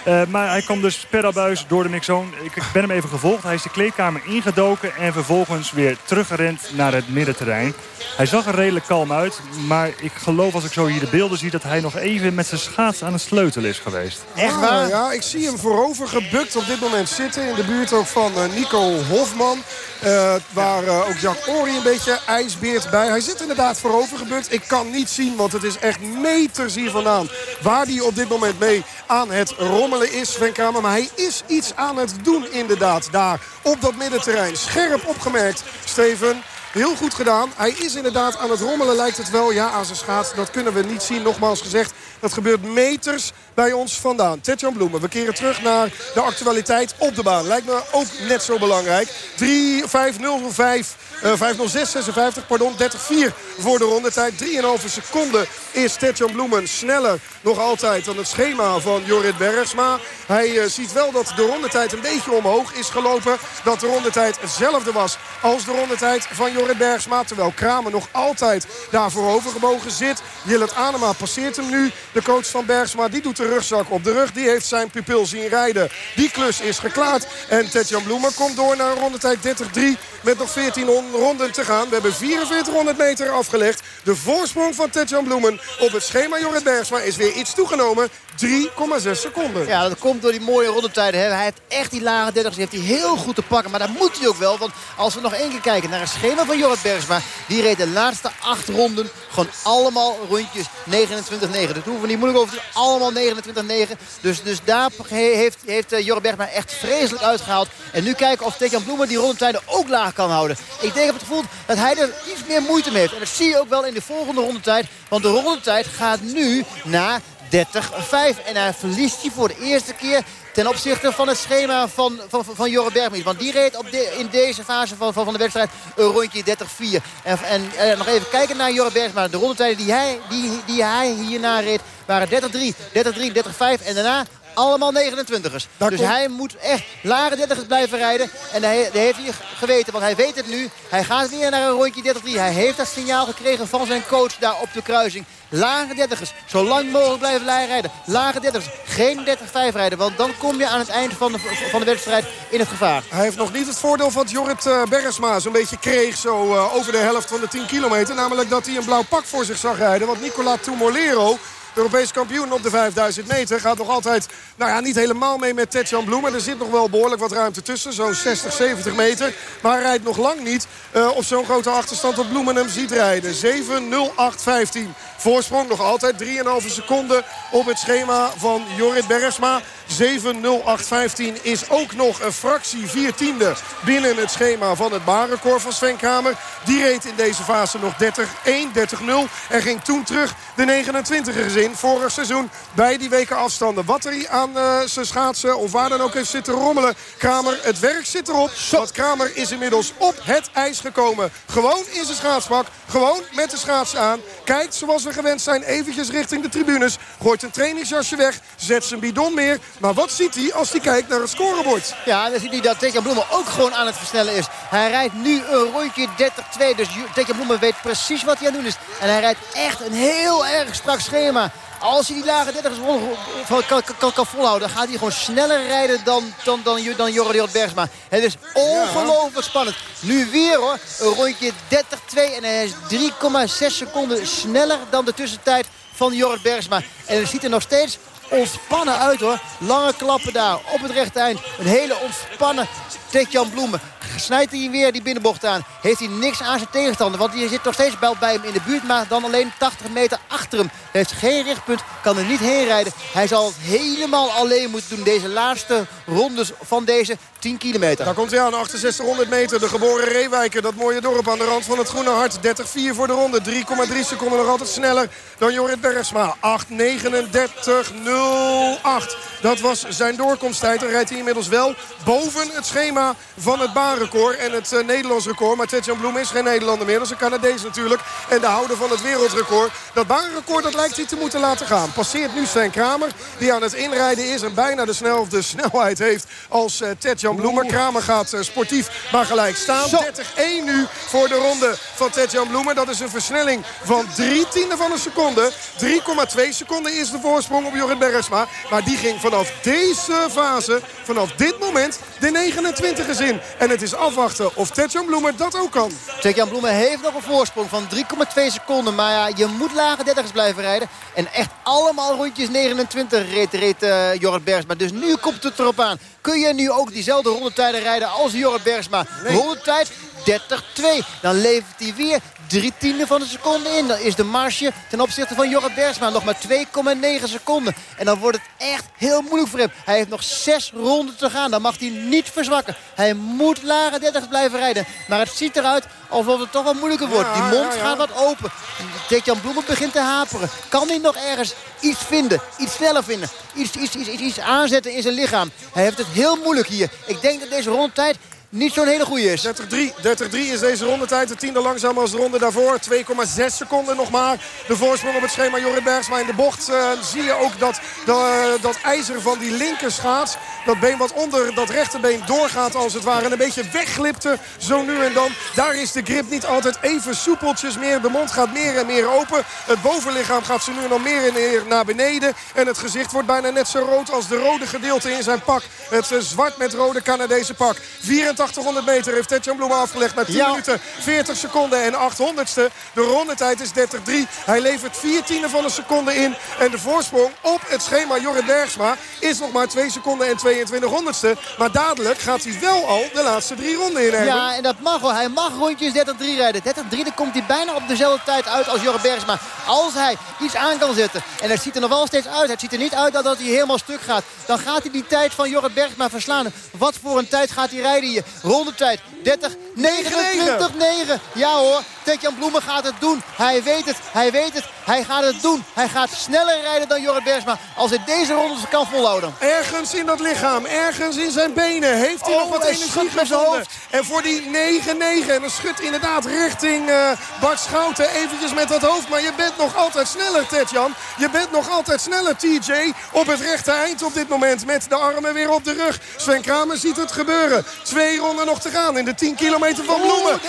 Uh, maar hij kwam dus per abuis door de mixzone. Ik, ik ben hem even gevolgd. Hij is de kleedkamer ingedoken en vervolgens weer teruggerend naar het middenterrein. Hij zag er redelijk kalm uit. Maar ik geloof als ik zo hier de beelden zie... dat hij nog even met zijn schaats aan het sleutelen is geweest. Echt waar? Ja, ik zie hem voorover gebukt op dit moment zitten. In de buurt ook van uh, Nico Hofman. Uh, waar uh, ook Jack Ori een beetje ijsbeert bij. Hij zit inderdaad voorover gebukt. Ik kan niet zien, want het is echt meters hier vandaan. Waar hij op dit moment mee aan het rommelen is, Sven Kramer. Maar hij is iets aan het doen inderdaad daar op dat middenterrein. Scherp opgemerkt, Steven. Heel goed gedaan. Hij is inderdaad aan het rommelen, lijkt het wel. Ja, aan zijn schaats. Dat kunnen we niet zien. Nogmaals gezegd, dat gebeurt meters bij ons vandaan. Tetjan Bloemen, we keren terug naar de actualiteit op de baan. Lijkt me ook net zo belangrijk. 3, 5, 0, 5... Uh, 506, 56, pardon, 30-4 voor de rondetijd. 3,5 seconden is Tetjan Bloemen sneller nog altijd dan het schema van Jorrit Bergsma. Hij uh, ziet wel dat de rondetijd een beetje omhoog is gelopen. Dat de rondetijd hetzelfde was als de rondetijd van Jorrit Bergsma. Terwijl Kramer nog altijd daar voorover gebogen zit. Jillet Anema passeert hem nu. De coach van Bergsma die doet de rugzak op de rug. Die heeft zijn pupil zien rijden. Die klus is geklaard. En Tetjan Bloemer komt door naar een rondetijd 30-3 met nog 14 ronden te gaan. We hebben 4400 meter afgelegd. De voorsprong van Tetjan Bloemen op het schema Jorrit Bergsma is weer iets toegenomen. 3,6 seconden. Ja, dat komt door die mooie rondetijden. Hij heeft echt die lage 30 heeft hij heel goed te pakken. Maar dat moet hij ook wel. Want als we nog één keer kijken naar het schema van Jorrit Bergsma. Die reed de laatste acht ronden gewoon allemaal rondjes 29-9. Dat hoeven we niet moeilijk over. Allemaal 29-9. Dus, dus daar heeft, heeft uh, Jorrit Bergsma echt vreselijk uitgehaald. En nu kijken of Tekan Bloemen die rondetijden ook laag kan houden. Ik denk op het gevoel dat hij er iets meer moeite mee heeft. En dat zie je ook wel in de volgende rondetijd. Want de rondetijd gaat nu naar 30-5. En hij verliest hij voor de eerste keer ten opzichte van het schema van, van, van Jorre. Want die reed op de, in deze fase van, van, van de wedstrijd een rondje 30-4. En, en eh, nog even kijken naar Jorre Bergsma. De rondetijden die hij, die, die hij hierna reed waren 30-3, 30-3, 30-5. En daarna allemaal 29ers. dus hij moet echt lage 30ers blijven rijden. En dat heeft hij geweten, want hij weet het nu. Hij gaat weer naar een rondje 33. Hij heeft dat signaal gekregen van zijn coach daar op de kruising. Lage 30ers, zo lang mogelijk blijven rijden. Lage 30ers, geen 30-5 rijden. Want dan kom je aan het eind van de, van de wedstrijd in het gevaar. Hij heeft nog niet het voordeel van Jorrit uh, Bergsma zo'n beetje kreeg. Zo uh, over de helft van de 10 kilometer. Namelijk dat hij een blauw pak voor zich zag rijden. Want Nicola Tumolero Europees kampioen op de 5000 meter. Gaat nog altijd, nou ja, niet helemaal mee met Tetjan Bloemen. Er zit nog wel behoorlijk wat ruimte tussen. Zo'n 60, 70 meter. Maar rijdt nog lang niet uh, op zo'n grote achterstand dat Bloemen hem ziet rijden. 7, 0, 8, 15. Voorsprong nog altijd 3,5 seconden op het schema van Jorrit Bergsma. 7-0-8-15 is ook nog een fractie viertiende binnen het schema van het baanrecord van Sven Kramer. Die reed in deze fase nog 30-1, 30-0 en ging toen terug de 29ers in vorig seizoen bij die weken afstanden. Wat er aan uh, zijn schaatsen of waar dan ook heeft zitten rommelen. Kramer, het werk zit erop. Want Kramer is inmiddels op het ijs gekomen. Gewoon in zijn schaatspak. Gewoon met de schaats aan. Kijkt zoals we gewend zijn eventjes richting de tribunes. Gooit een trainingsjasje weg. Zet zijn bidon meer. Maar wat ziet hij als hij kijkt naar het scorebord? Ja, dan ziet hij dat Tekken Bloemen ook gewoon aan het versnellen is. Hij rijdt nu een rondje 30-2. Dus Tekken Bloemen weet precies wat hij aan het doen is. En hij rijdt echt een heel erg strak schema. Als hij die lage 30 kan, kan, kan, volhouden, dan gaat hij gewoon sneller rijden dan, dan, dan, dan Jorrit Bergsma. Het is ongelooflijk spannend. Nu weer hoor, een rondje 30-2 en hij is 3,6 seconden sneller dan de tussentijd van Jorrit Bergsma. En het ziet er nog steeds ontspannen uit hoor. Lange klappen daar op het rechte eind. Een hele ontspannen Jan Bloemen. Snijdt hij weer die binnenbocht aan. Heeft hij niks aan zijn tegenstander. Want die zit nog steeds bij hem in de buurt. Maar dan alleen 80 meter achter hem. Hij heeft geen richtpunt. Kan er niet heen rijden. Hij zal het helemaal alleen moeten doen. Deze laatste rondes van deze 10 kilometer. Daar komt hij aan. 6800 meter. De geboren Reewijker. Dat mooie dorp aan de rand van het Groene Hart. 30-4 voor de ronde. 3,3 seconden nog altijd sneller dan Jorrit Bergsma. 8.39.08. Dat was zijn doorkomsttijd. Dan rijdt hij inmiddels wel boven het schema van het baanrecord en het uh, Nederlands record. Maar Tetjan Bloem is geen Nederlander meer. Dat is een Canadees natuurlijk. En de houder van het wereldrecord. Dat baanrecord dat lijkt hij te moeten laten gaan. Passeert nu Sven Kramer. Die aan het inrijden is en bijna dezelfde snelheid heeft als uh, Tetjan Bloemer. Kramer gaat uh, sportief maar gelijk staan. 30-1 nu voor de ronde van Tetjan Bloemer. Dat is een versnelling van drie tienden van een seconde. 3,2 seconden is de voorsprong op Jorrit Bergsma. Maar die ging vanaf deze fase, vanaf dit moment, de 29 is in. En het is afwachten of Tetjan Bloemer dat ook kan. Tetjan Bloemer heeft nog een voorsprong van 3,2 seconden. Maar ja, je moet lage 30's blijven rijden. En echt allemaal rondjes 29 reed, reed uh, Jorrit Bergsma. Dus nu komt het erop aan. Kun je nu ook diezelfde rondetijden rijden als Jorrit Bergsma? Nee. Rondetijd 30-2. Dan levert hij weer drie tiende van een seconde in. Dan is de marge ten opzichte van Jorrit Bergsma nog maar 2,9 seconden. En dan wordt het echt heel moeilijk voor hem. Hij heeft nog zes ronden te gaan. Dan mag hij niet verzwakken. Hij moet lage 30 blijven rijden. Maar het ziet eruit alsof het toch wel moeilijker wordt. Die mond gaat wat open. Jan Bloemen begint te haperen. Kan hij nog ergens iets vinden? Iets sneller vinden? Iets, iets, iets, iets aanzetten in zijn lichaam? Hij heeft het heel moeilijk hier. Ik denk dat deze rondtijd niet zo'n hele goede is. 30-3 30 is deze rondetijd. De tiende langzamer als de ronde daarvoor. 2,6 seconden nog maar. De voorsprong op het schema Jorrit Bergsma in de bocht. Uh, zie je ook dat, dat ijzer van die linker schaats. Dat been wat onder dat rechterbeen doorgaat als het ware. En een beetje wegglipte zo nu en dan. Daar is de grip niet altijd even soepeltjes meer. De mond gaat meer en meer open. Het bovenlichaam gaat ze nu nog meer en meer naar beneden. En het gezicht wordt bijna net zo rood als de rode gedeelte in zijn pak. Het zwart met rode Canadese pak. 8400 meter heeft Tetjan Bloemen afgelegd na 10 minuten 40 seconden en 800ste. De rondetijd is 30-3. Hij levert 4 tienden van een seconde in. En de voorsprong op het schema Jorrit Bergsma is nog maar 2 seconden en 22 honderdste. Maar dadelijk gaat hij wel al de laatste drie ronden in. Ja, en dat mag wel. Hij mag rondjes 30-3 rijden. 30-3, dan komt hij bijna op dezelfde tijd uit als Jorrit Bergsma. Als hij iets aan kan zetten. En het ziet er nog wel steeds uit. Het ziet er niet uit dat hij helemaal stuk gaat. Dan gaat hij die tijd van Jorrit Bergsma verslaan. Wat voor een tijd gaat hij rijden hier? Rondetijd 30, 29, 9. Ja hoor, Tetjan Bloemen gaat het doen. Hij weet het, hij weet het. Hij gaat het doen. Hij gaat sneller rijden dan Jorrit Bergsma. Als hij deze ronde kan volhouden. Ergens in dat lichaam, ergens in zijn benen. Heeft hij nog Oh, wat hij energie met zijn hoofd. En voor die 9-9. En dan schudt inderdaad richting eh, Bart Schouten eventjes met dat hoofd. Maar je bent nog altijd sneller, Tetjan. Je bent nog altijd sneller, TJ. Op het rechte eind op dit moment. Met de armen weer op de rug. Sven Kramer ziet het gebeuren. Twee ronden nog te gaan in de 10 kilometer van Bloemen. 9-8.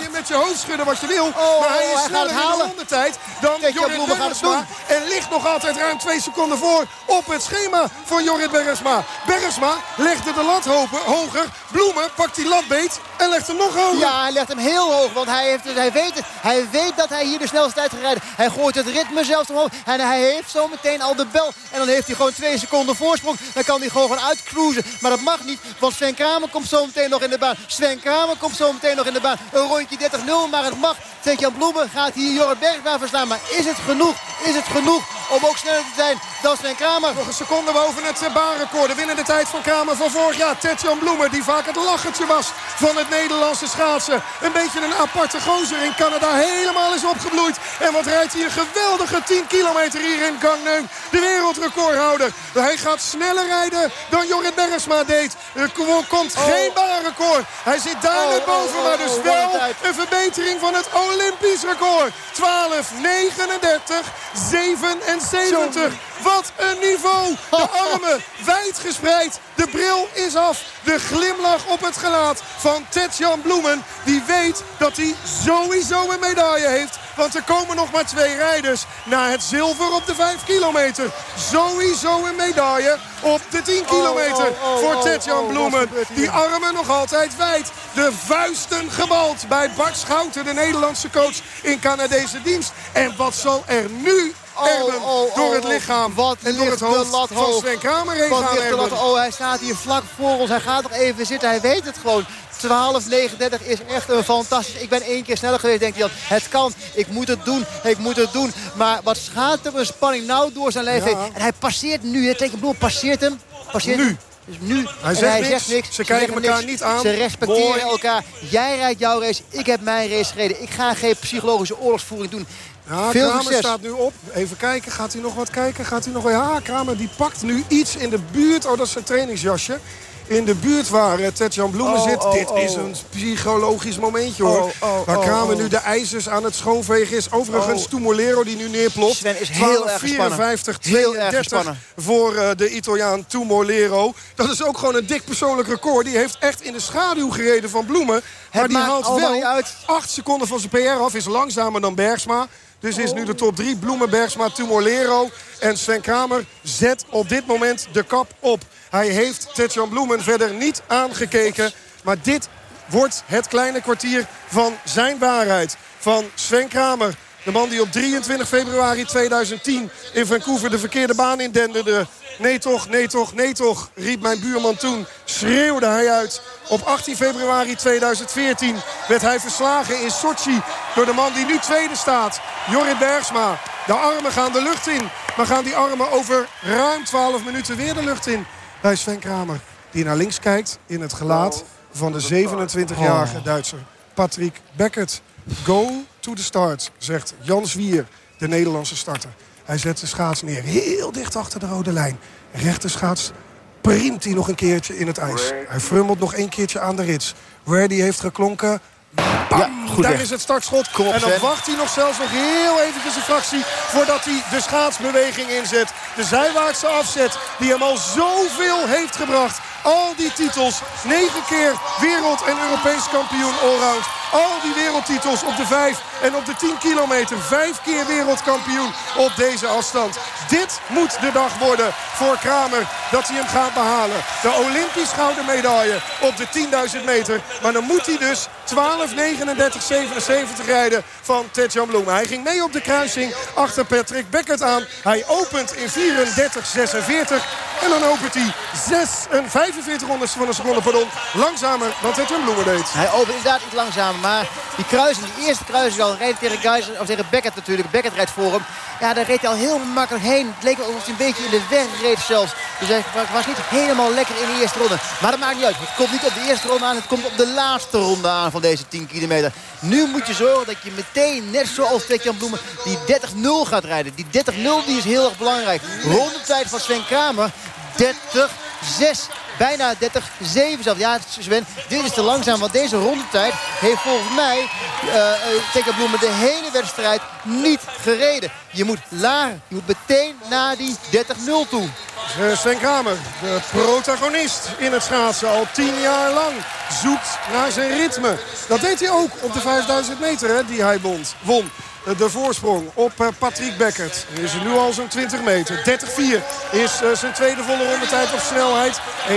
9-8. Kan je 9-8. met je hoofd schudden wat je wil. Oh, maar hij is hij sneller in de rondetijd dan Tetjan Jorrit Bergsma. En ligt nog altijd ruim twee seconden voor op het schema van Jorrit Bergsma. Bergsma legde de lat hopen, hoger. Bloemen pakt die lat beet en legt hem nog hoger. Ja, hij legt hem heel hoog, want hij, heeft hij weet het. Hij weet dat hij hier de snelste tijd gaat rijden. Hij gooit het ritme zelfs omhoog. En hij heeft zo meteen al de bel. En dan heeft hij gewoon twee seconden voorsprong. Dan kan hij gewoon gaan uitcruisen. Maar dat mag niet, want Sven Kramer komt zo meteen nog in de baan. Sven Kramer komt zo meteen nog in de baan. Een rondje 30-0, maar het mag. Tetjan Bloemen gaat hier Jorrit Bergsma verslaan. Maar is het genoeg? Is het genoeg om ook sneller te zijn dan Sven Kramer? Nog een seconde boven het baanrecord. De winnende tijd van Kramer van vorig jaar. Tetjan Bloemen, die vaak het lachertje was van het Nederlandse schaatsen. Een beetje een aparte gozer in Canada. Helemaal is opgebloeid. En wat rijdt hij een geweldige 10 kilometer hier in Gangneung. De wereldrecordhouder. Hij gaat sneller rijden dan Jorrit Bergsma deed. Er ko- komt geen baanrecord. Hij zit daar Oh, net boven. oh, maar oh, dus oh, wel een verbetering van het Olympisch record. 12, 39, 77. Wat een niveau. De *laughs* armen wijd gespreid. De bril is af. De glimlach op het gelaat van Tetjan Bloemen. Die weet dat hij sowieso een medaille heeft. Want er komen nog maar twee rijders naar het zilver op de 5 kilometer. Sowieso een medaille op de 10 kilometer oh, oh, voor Tetjan Bloemen. Die armen nog altijd wijd. De vuisten gebald bij Bart Schouten, de Nederlandse coach in Canadese dienst. En wat zal er nu Erben door het lichaam Wat en door het de hoofd lat van. Sven Kramer heen Wat gaan. de lat-. Oh, hij staat hier vlak voor ons. Hij gaat nog even zitten. Hij weet het gewoon. 12.39 is echt een fantastisch. Ik ben één keer sneller geweest, denkt hij dan. Het kan. Ik moet het doen. Ik moet het doen. Maar wat gaat er een spanning nou door zijn lijf Ja. En hij passeert nu. Het tekenbloem passeert hem. Passeert Nu. hem. Dus nu. Hij zegt hij niks. zegt niks. Ze kijken elkaar niks. niet aan. Ze respecteren elkaar. Jij rijdt jouw race. Ik heb mijn race gereden. Ik ga geen psychologische oorlogsvoering doen. Ja, Veel Kramer succes. staat nu op. Even kijken, gaat hij nog wat kijken? Gaat hij nog? Ja, Kramer die pakt nu iets in de buurt. Oh, dat is zijn trainingsjasje. In de buurt waar uh, Tetjan Bloemen Oh, zit. oh, Dit oh. is een psychologisch momentje hoor. Oh, oh, waar oh, Kramer oh. nu de ijzers aan het schoonvegen is. Overigens Oh. Tumolero die nu neerploft. Sven is heel erg gespannen. 54, Heel erg 32 gespannen. voor eh, de Italiaan Tumolero. Dat is ook gewoon een dik persoonlijk record. Die heeft echt in de schaduw gereden van Bloemen. maar die haalt wel uit. 8 seconden van zijn PR af. Is langzamer dan Bergsma. Dus is nu de top 3. Bloemen, Bergsma, Tumolero. En Sven Kramer zet op dit moment de kap op. Hij heeft Tetjan Bloemen verder niet aangekeken. Maar dit wordt het kleine kwartier van zijn waarheid. Van Sven Kramer. De man die op 23 februari 2010 in Vancouver de verkeerde baan indenderde. Nee toch, nee toch, nee toch, riep mijn buurman toen. Schreeuwde hij uit. Op 18 februari 2014 werd hij verslagen in Sochi door de man die nu tweede staat. Jorrit Bergsma. De armen gaan de lucht in. Maar gaan die armen over ruim 12 minuten weer de lucht in. Bij Sven Kramer. Die naar links kijkt in het gelaat van de 27-jarige Duitser. Patrick Beckert. Go to the start, zegt Jan Zwier, de Nederlandse starter. Hij zet de schaats neer, heel dicht achter de rode lijn. Rechter schaats priemt hij nog een keertje in het ijs. Hij frummelt nog een keertje aan de rits. Ready heeft geklonken. Ja, goed Daar is het startschot. en dan wacht hij nog zelfs nog heel eventjes een fractie... voordat hij de schaatsbeweging inzet. De zijwaartse afzet die hem al zoveel heeft gebracht. Al die titels. Negen keer wereld- en Europees kampioen allround. Al die wereldtitels op de 5 en op de 10 kilometer. Vijf keer wereldkampioen op deze afstand. Dit moet de dag worden voor Kramer dat hij hem gaat behalen. De Olympisch gouden medaille op de 10.000 meter. Maar dan moet hij dus 12.39.77 rijden van Tetjan Bloem. Hij ging mee op de kruising achter Patrick Beckert aan. Hij opent in 34.46. En dan opent hij 6, een 45 honderdste van een seconde pardon, langzamer dan Tetjan Bloemen deed. Hij opent inderdaad iets langzamer. Maar die kruising, die eerste kruising al, rijdt tegen Geiser, of tegen Beckett natuurlijk. Beckett rijdt voor hem. Ja, daar reed hij al heel makkelijk heen. Het leek alsof hij een beetje in de weg reed zelfs. Dus hij was niet helemaal lekker in de eerste ronde. Maar dat maakt niet uit. Het komt niet op de eerste ronde aan. Het komt op de laatste ronde aan van deze 10 kilometer. Nu moet je zorgen dat je meteen, net zoals Tetjan Bloemen, die 30-0 gaat rijden. Die 30-0 die is heel erg belangrijk. Rondetijd van Sven Kramer. 30-6 bijna 30-7 zelf. Ja, Sven, dit is te langzaam. Want deze rondetijd heeft volgens mij uh, Bloemen de hele wedstrijd niet gereden. Je moet laag, je moet meteen naar die 30-0 toe. Sven Kramer, de protagonist in het schaatsen. Al tien jaar lang zoekt naar zijn ritme. Dat deed hij ook op de 5000 meter hè, die hij bond, won de voorsprong op eh, Patrick Beckert. Nu is nu al zo'n 20 meter. 30-4 is eh, zijn tweede volle rondetijd op snelheid. 1.35.56,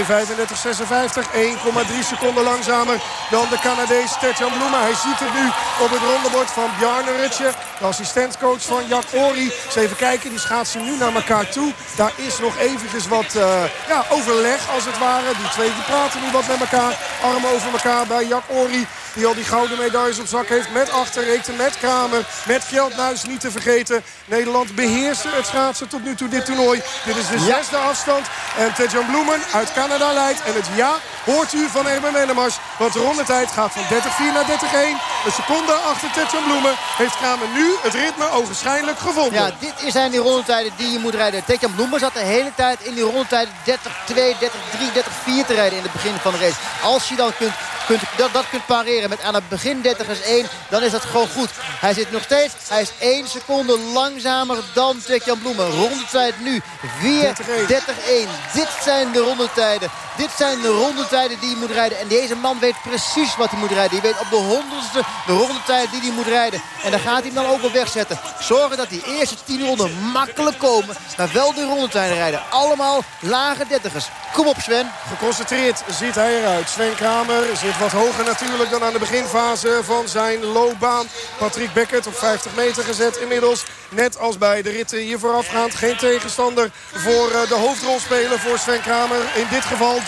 1,3 seconden langzamer dan de Canadees Tertjan Bloema. Hij ziet het nu op het rondebord van Bjarne Rutje. De assistentcoach van Jack Ori. Even kijken, die schaatsen nu naar elkaar toe. Daar is nog eventjes wat ja, overleg als het ware. Die twee die praten nu wat met elkaar. Armen over elkaar bij Jack Ori. Die al die gouden medailles op zak heeft met achterreken, met Kramer, met Kjeldnuis niet te vergeten. Nederland beheerst het schaatsen tot nu toe dit toernooi. Dit is de zesde afstand. En Tedjan Bloemen uit Canada leidt. En het ja hoort u van Erben Wennemars. Want de rondetijd gaat van 30-4 naar 30-1. Een seconde achter Tedjan Bloemen heeft Kramer nu het ritme ogenschijnlijk gevonden. Ja, dit zijn die rondetijden die je moet rijden. Tedjan Bloemen zat de hele tijd in die rondetijden 30-2, 30-3, 30-4 te rijden in het begin van de race. Als je dan kunt, kunt, dat, dat kunt pareren met aan het begin 30 is 1, dan is dat gewoon goed. Hij zit nog steeds, hij is 1 seconde langzamer dan Tekjan Bloemen. Rondetijd nu 4-30-1. Dit zijn de rondetijden. Dit zijn de rondetijden die hij moet rijden. En deze man weet precies wat hij moet rijden. Hij weet op de honderdste de rondetijd die hij moet rijden. En dan gaat hij hem dan ook wel wegzetten. Zorgen dat die eerste 10 ronden makkelijk komen. Maar wel de rondetijden rijden. Allemaal lage dertigers. Kom op Sven. Geconcentreerd ziet hij eruit. Sven Kramer zit wat hoger natuurlijk dan aan de beginfase van zijn loopbaan. Patrick Beckert op 50 meter gezet inmiddels. Net als bij de ritten hier voorafgaand. Geen tegenstander voor eh, de hoofdrolspeler voor Sven Kramer. In dit geval 3.06.19.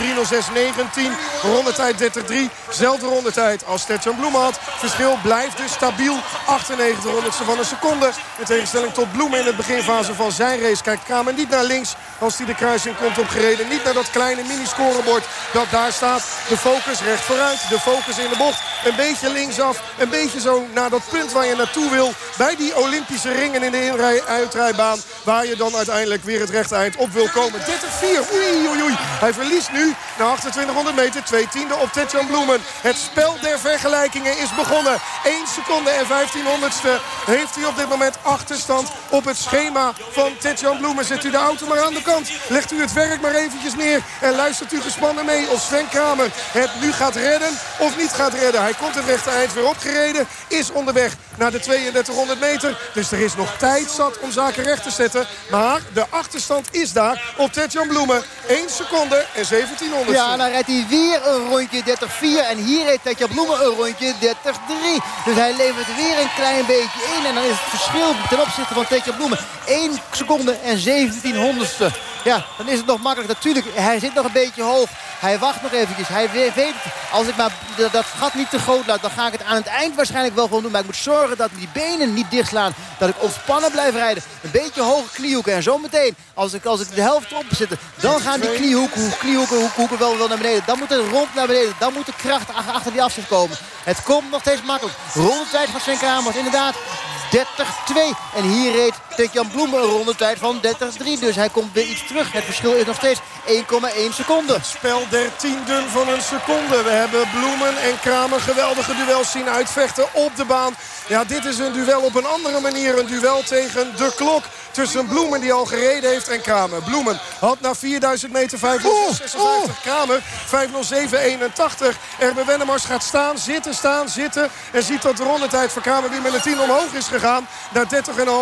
Rondetijd 30-3. Zelfde rondetijd als Tetjan Bloemen had. Verschil blijft dus stabiel. 98 honderdste van een seconde. In tegenstelling tot Bloemen in het beginfase van zijn race. Kijkt Kramer niet naar links als hij de kruising komt opgereden. Niet naar dat kleine mini-scorebord dat daar staat. De focus recht vooruit. De focus in de bocht. Een beetje linksaf. Een beetje zo naar dat punt waar je naartoe wil. Bij die Olympische ringen in de inrij-uitrijbaan. Waar je dan uiteindelijk weer het rechte eind op wil komen. 30-4. Oei, oei. Hij verliest nu na 2800 meter. Twee tiende op Tetjan Bloemen. Het spel der vergelijkingen is begonnen. 1 seconde en 15 honderdste heeft hij op dit moment achterstand op het schema van Tetjan Bloemen. Zet u de auto maar aan de kant. Legt u het werk maar eventjes neer. En luistert u gespannen mee of Sven Kramer het nu gaat redden of niet gaat redden. Hij komt het rechte eind weer opgereden. Is onderweg naar de 3200 meter. Dus er is nog tijd zat om zaken recht te zetten. Maar de achterstand is daar op Tetjan Bloemen. 1 seconde en 1700. Ja, dan rijdt hij weer een rondje 30-4. En hier reed Tetjan Bloemen een rondje 30-3. Dus hij levert weer een klein beetje in. En dan is het verschil ten opzichte van Tetjan Bloemen 1 seconde en 17 honderdste. Ja, dan is het nog makkelijk. Natuurlijk, hij zit nog een beetje hoog. Hij wacht nog eventjes. Hij weet, als ik maar dat gat niet te groot laat, dan ga ik het aan het eind waarschijnlijk wel gewoon doen. Maar ik moet zorgen dat die benen niet dichtslaan. Dat ik ontspannen blijf rijden. Een beetje hoge kniehoeken. En zo meteen, als ik, als ik de helft op zit, dan gaan die kniehoeken, kniehoeken hoeken wel, wel naar beneden. Dan moet de rond naar beneden. Dan moet de kracht achter die afstand komen. Het komt nog steeds makkelijk. Rondetijd van Sven Kramers. Inderdaad, 30-2. En hier reed Jan Bloemen een rondetijd van 30-3. Dus hij komt weer iets terug. Het verschil is nog steeds 1,1 seconden. Spel der tienden van een seconde. We hebben Bloemen en Kramer geweldige duels zien uitvechten op de baan. Ja, dit is een duel op een andere manier. Een duel tegen de klok tussen Bloemen die al gereden heeft en Kramer. Bloemen had na 4000 meter 556. Kramer 50781. Erbe Wennemars gaat staan, zitten, staan, zitten. En ziet dat de rondetijd voor Kramer weer met een 10 omhoog is gegaan. Naar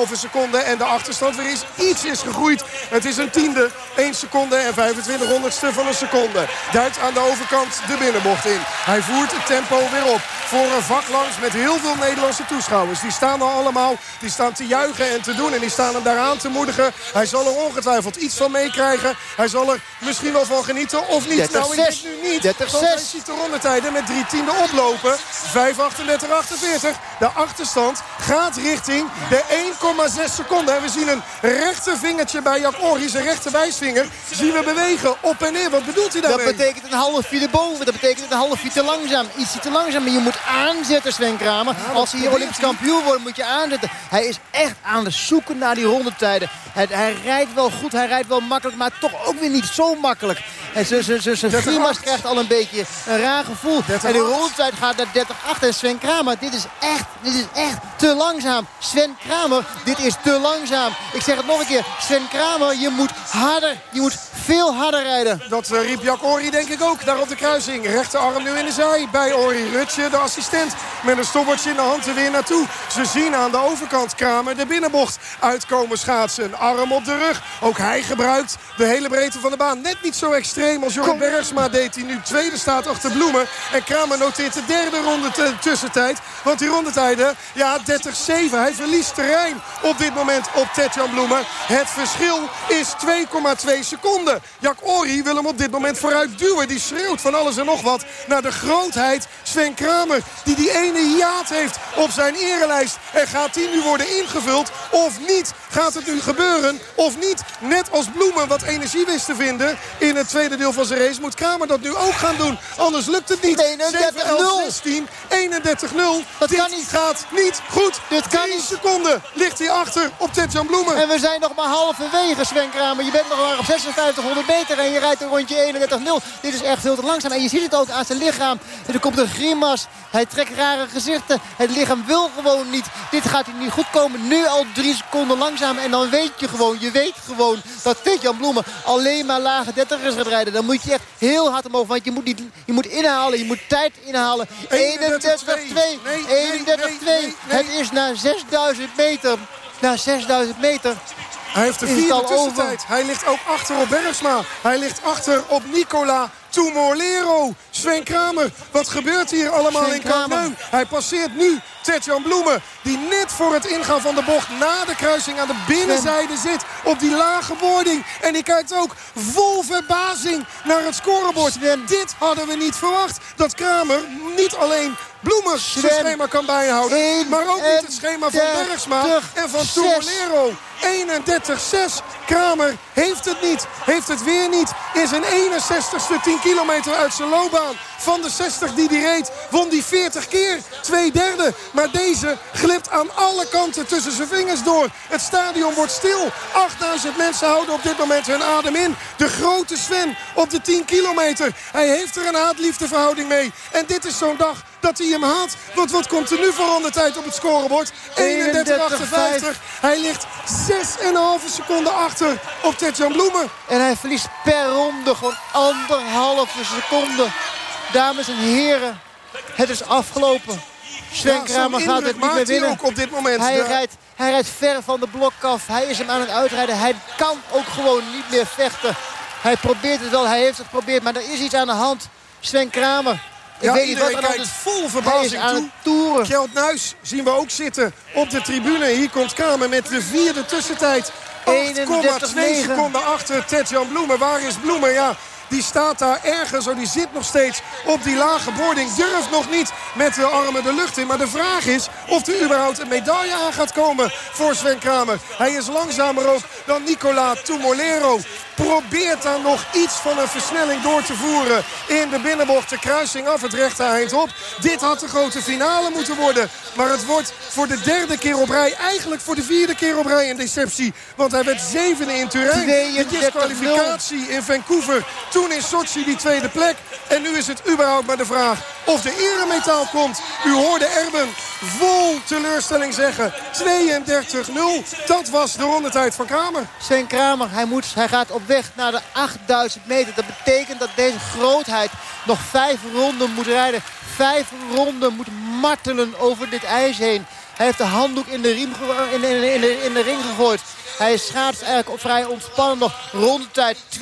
30,5 seconden. En de achterstand weer is iets is gegroeid. Het is een tiende, 1 seconde en 25 honderdste van een seconde. Duidt aan de overkant de binnenbocht in. Hij voert het tempo weer op. Voor een vak langs met heel veel Nederlandse toeschouwers. Die staan al allemaal. Die staan te juichen en te doen. En die staan hem daar aan te moedigen. Hij zal er ongetwijfeld iets van meekrijgen. Hij zal er misschien wel van genieten of niet. 30, nou, ik denk nu niet. 30, want hij ziet de rondetijden met drie tiende oplopen. 5.38.48. De achterstand gaat richting de 1,6 seconden. En we zien een rechter vingertje bij Jack Orri. Zijn rechter wijsvinger zien we bewegen op en neer. Wat bedoelt hij daarmee? Dat betekent een half vier erboven. Dat betekent een half vier te langzaam. Ietsje te langzaam. Maar je moet aanzetten, Sven Kramer. Als hij hier Olympisch kampioen wordt, moet je aanzetten. Hij is echt aan het zoeken naar die rondetijden. Hij, hij rijdt wel goed, hij rijdt wel makkelijk, maar toch ook weer niet zo makkelijk. En zijn grimas krijgt al een beetje een raar gevoel. En de rondetijd gaat naar 30-8. En Sven Kramer, dit is echt, dit is echt te langzaam. Sven Kramer, dit is te langzaam. Ik zeg het nog een keer. Sven Kramer, je moet harder, je moet veel harder rijden. Dat uh, riep Jack Ori denk ik ook daar op de kruising. Rechterarm nu in de zij bij Ori Rutje, de assistent. Met een stoppertje in de hand er weer naartoe. Ze zien aan de overkant Kramer de binnenbocht uitkomen schaatsen. Arm op de rug. Ook hij gebruikt de hele breedte van de baan. Net niet zo extreem als Jorrit Bergsma deed. Die nu tweede staat achter Bloemen. En Kramer noteert de derde ronde tussentijd. Want die rondetijden, ja 30-7. Hij verliest terrein op dit moment op Tetjan Bloemen. Het verschil is 2,2 seconden. Jack Ori wil hem op dit moment vooruit duwen. Die schreeuwt van alles en nog wat naar de grootheid Sven Kramer. Die die ene jaat heeft op zijn erelijst. En gaat die nu worden ingevuld of niet? Gaat het nu gebeuren of niet? Net als Bloemen wat energie wist te vinden in het tweede deel van zijn race... moet Kramer dat nu ook gaan doen. Anders lukt het niet. 31-0. 31-0. Dat Dit kan niet. gaat niet goed. Dit kan Drie niet. seconden ligt hij achter op Tetjan Bloemen. En we zijn nog maar halverwege, Sven Kramer. Je bent nog maar op 5600 meter en je rijdt een rondje 31-0. Dit is echt veel te langzaam. En je ziet het ook aan zijn lichaam. Er komt een grimas. Hij trekt rare gezichten. Het lichaam wil gewoon niet. Dit gaat hij niet goed komen. Nu al drie seconden langzaam. En dan weet je gewoon, je weet gewoon dat Tetjan Bloemen alleen maar lage 30ers gaat rijden. Dan moet je echt heel hard omhoog. Want je moet, niet, je moet inhalen. Je moet tijd inhalen. 31-2. 31-2. Het is na 6000 meter. Na 6000 meter. Hij heeft de vierde al tussentijd. Hij ligt ook achter op Bergsma. Hij ligt achter op Nicola Tumorlero. Sven Kramer, wat gebeurt hier allemaal Sven in Kameu? Hij passeert nu Tetjan Bloemen. Die net voor het ingaan van de bocht na de kruising aan de binnenzijde zit. Op die lage boarding. En die kijkt ook vol verbazing naar het scorebord. Dit hadden we niet verwacht. Dat Kramer niet alleen Bloemen zijn schema kan bijhouden. Maar ook niet het schema van 31, Bergsma en van zes. Tumorlero. 31-6. Kramer heeft het niet. Heeft het weer niet. In zijn 61ste 10 kilometer uit zijn loopbaan. Van de 60 die hij reed, won die 40 keer. Twee derde. Maar deze glipt aan alle kanten tussen zijn vingers door. Het stadion wordt stil. 8000 mensen houden op dit moment hun adem in. De grote Sven op de 10 kilometer. Hij heeft er een haat-liefdeverhouding mee. En dit is zo'n dag dat hij hem haat. Want wat komt er nu voor rondetijd op het scorebord? 31-58. Hij ligt 6,5 seconden achter op Tetjan Bloemen. En hij verliest per ronde gewoon anderhalve seconde. Dames en heren, het is afgelopen. Sven Ja, Kramer gaat het niet meer winnen. ook op dit moment. Hij, rijdt, hij rijdt ver van de blok af. Hij is hem aan het uitrijden. Hij kan ook gewoon niet meer vechten. Hij probeert het wel, hij heeft het geprobeerd. Maar er is iets aan de hand. Sven Kramer. Ik ja, weet niet wat er kijkt vol verbazing aan toe. Kjeld Nuis zien we ook zitten op de tribune. Hier komt Kramer met de vierde tussentijd. 8,2 seconden achter Tetjan Bloemen. Waar is Bloemen? Ja, die staat daar ergens. Oh, die zit nog steeds op die lage boarding. Durft nog niet met de armen de lucht in. Maar de vraag is of er überhaupt een medaille aan gaat komen voor Sven Kramer. Hij is langzamer ook dan Nicola Tumolero. Probeert dan nog iets van een versnelling door te voeren. In de binnenbocht de kruising af het rechte eind op. Dit had de grote finale moeten worden. Maar het wordt voor de derde keer op rij. Eigenlijk voor de vierde keer op rij een deceptie. Want hij werd zevende in Turijn. De disqualificatie in Vancouver. Toen in Sochi die tweede plek. En nu is het überhaupt maar de vraag of de eremetaal komt. U hoorde Erben vol teleurstelling zeggen. 32-0. Dat was de rondetijd van Kramer. Sven Kramer, hij, moet, hij gaat op weg naar de 8000 meter. Dat betekent dat deze grootheid nog vijf ronden moet rijden. Vijf ronden moet martelen over dit ijs heen. Hij heeft de handdoek in de, riem, in, in, in, de, in de ring gegooid. Hij schaats eigenlijk vrij ontspannen nog. Rondetijd 32-0.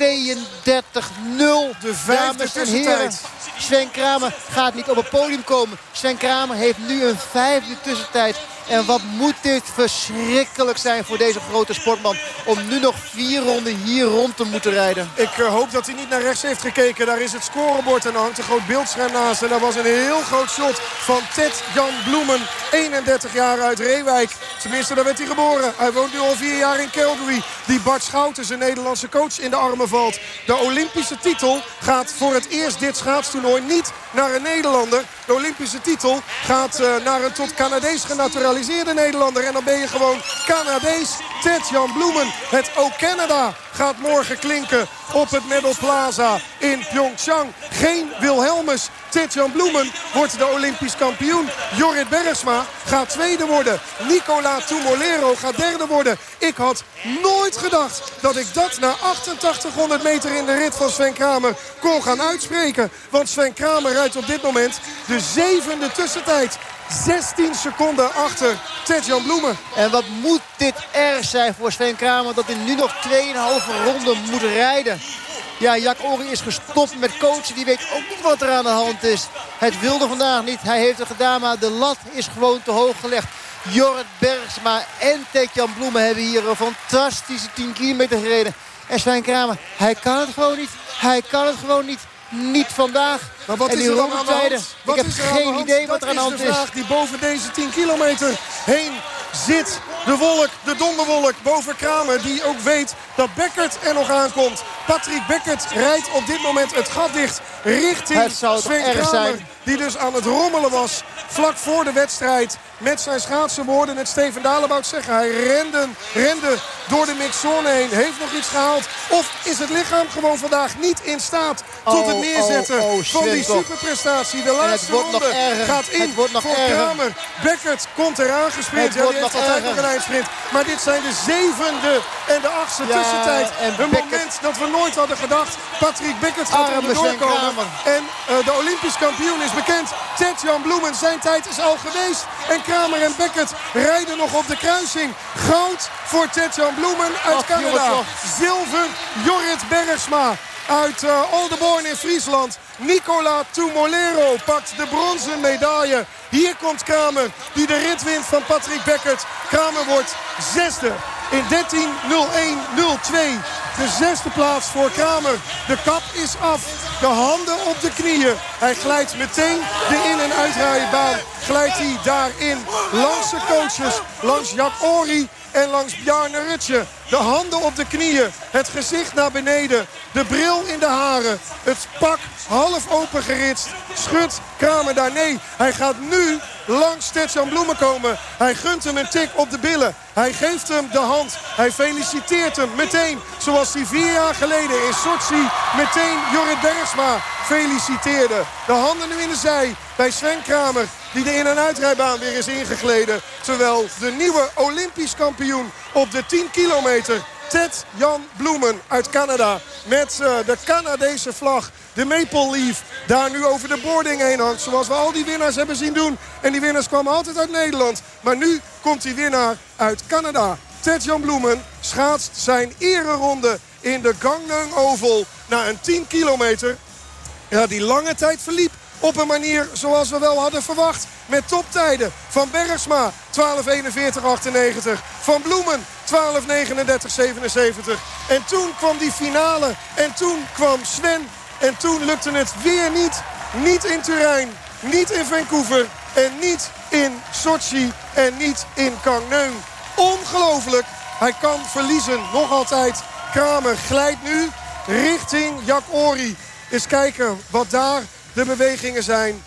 De vijfde tussentijd. Sven Kramer gaat niet op het podium komen. Sven Kramer heeft nu een vijfde tussentijd. En wat moet dit verschrikkelijk zijn voor deze grote sportman. Om nu nog vier ronden hier rond te moeten rijden. Ik uh, hoop dat hij niet naar rechts heeft gekeken. Daar is het scorebord en er hangt een groot beeldscherm naast. En daar was een heel groot shot van Ted Jan Bloemen. 31 jaar uit Reewijk. Tenminste, daar werd hij geboren. Hij woont nu al vier jaar in Calgary. Die Bart Schouten, zijn Nederlandse coach, in de armen valt. De Olympische titel gaat voor het eerst dit schaatstoernooi niet naar een Nederlander. De Olympische titel gaat uh, naar een tot Canadees Nederlander. En dan ben je gewoon Canadees. Ted Jan Bloemen. Het O Canada gaat morgen klinken op het Medal Plaza in Pyeongchang. Geen Wilhelmus. Ted-Jan Bloemen wordt de Olympisch kampioen. Jorrit Bergsma gaat tweede worden. Nicola Tumolero gaat derde worden. Ik had nooit gedacht dat ik dat na 8800 meter in de rit van Sven Kramer kon gaan uitspreken. Want Sven Kramer rijdt op dit moment de zevende tussentijd. 16 seconden achter Ted-Jan Bloemen. En wat moet dit erg zijn voor Sven Kramer... dat hij nu nog 2,5 ronden moet rijden. Ja, Jack Ori is gestopt met coachen. Die weet ook niet wat er aan de hand is. Het wilde vandaag niet. Hij heeft het gedaan, maar de lat is gewoon te hoog gelegd. Jorrit Bergsma en Ted-Jan Bloemen hebben hier een fantastische 10 kilometer gereden. En Sven Kramer, hij kan het gewoon niet. Hij kan het gewoon niet. Niet vandaag. Maar wat en is er dan aan de hand? Ik heb geen idee wat er aan de hand is. Dat is de vraag die boven deze 10 kilometer heen zit. De wolk, de donderwolk boven Kramer. Die ook weet dat Beckert er nog aankomt. Patrick Beckert rijdt op dit moment het gat dicht richting het zou Sven erg zijn. Die dus aan het rommelen was vlak voor de wedstrijd. Met zijn schaatsen woorden het Steven Dalebout zeggen. Hij rende, rende door de mixzone heen. Heeft nog iets gehaald. Of is het lichaam gewoon vandaag niet in staat tot Oh, het neerzetten oh, oh, van die superprestatie. De laatste wordt nog ronde gaat in Het wordt nog voor erger. Kramer. Beckert komt eraan gesprint. Het Ja, wordt die heeft nog altijd nog erger. een eindsprint. Maar dit zijn de zevende en de achtste Ja, tussentijd. en Een Beckert- moment dat we nooit hadden gedacht. Patrick Beckert gaat er doorkomen. En eh, de Olympisch kampioen is bekend. Ted-Jan Bloemen, zijn tijd is al geweest. En Kramer en Beckert rijden nog op de kruising. Goud voor Ted-Jan Bloemen uit Canada. Zilver Jorrit Bergsma uit Oldenborn in Friesland. Nicola Tumolero pakt de bronzen medaille. Hier komt Kramer die de rit wint van Patrick Beckert. Kramer wordt zesde in 13.01.02. De zesde plaats voor Kramer. De kap is af. De handen op de knieën. Hij glijdt meteen de in- en uitrijbaan. Glijdt hij daarin langs de coaches. Langs Jack en langs Bjarne Rutje. De handen op de knieën. Het gezicht naar beneden. De bril in de haren. Het pak half open geritst. Schudt Kramer daar. Nee, hij gaat nu langs Tetjan Bloemen komen. Hij gunt hem een tik op de billen. Hij geeft hem de hand. Hij feliciteert hem meteen. Zoals hij vier jaar geleden in Sochi meteen Jorrit Bergsma feliciteerde. De handen nu in de zij bij Sven Kramer. Die de in- en uitrijbaan weer is ingegleden. Terwijl de nieuwe Olympisch kampioen op de 10 kilometer... Ted Jan Bloemen uit Canada. Met eh, de Canadese vlag. De Maple Leaf. Daar nu over de boarding heen hangt. Zoals we al die winnaars hebben zien doen. En die winnaars kwamen altijd uit Nederland. Maar nu komt die winnaar uit Canada. Ted Jan Bloemen schaatst zijn ereronde in de Gangneung Oval. Na een 10 kilometer ja, die lange tijd verliep op een manier zoals we wel hadden verwacht. Met toptijden van Bergsma 12.41.98. Van Bloemen 12.39.77. En toen kwam die finale. En toen kwam Sven. En toen lukte het weer niet. Niet in Turijn. Niet in Vancouver. En niet in Sochi. En niet in Gangneung. Ongelooflijk. Hij kan verliezen nog altijd. Kramer glijdt nu richting Jack Ori. Eens kijken wat daar de bewegingen zijn.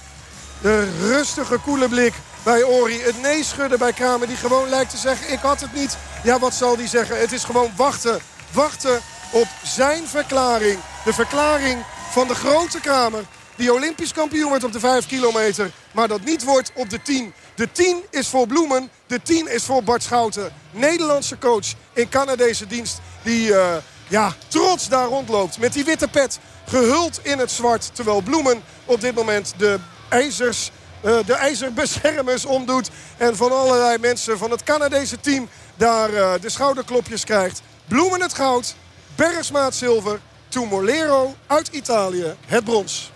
De rustige, koele blik bij Ori. Het nee schudden bij Kramer die gewoon lijkt te zeggen... ik had het niet. Ja, wat zal die zeggen? Het is gewoon wachten. Wachten op zijn verklaring. De verklaring van de grote Kramer. Die olympisch kampioen wordt op de 5 kilometer. Maar dat niet wordt op de 10. De 10 is voor Bloemen. De 10 is voor Bart Schouten. Nederlandse coach in Canadese dienst. Die uh, ja, trots daar rondloopt. Met die witte pet. Gehuld in het zwart. Terwijl Bloemen op dit moment de ijzers uh, de ijzerbeschermers omdoet. En van allerlei mensen van het Canadese team daar uh, de schouderklopjes krijgt. Bloemen het goud, Bergsma het zilver, Tumolero uit Italië het brons.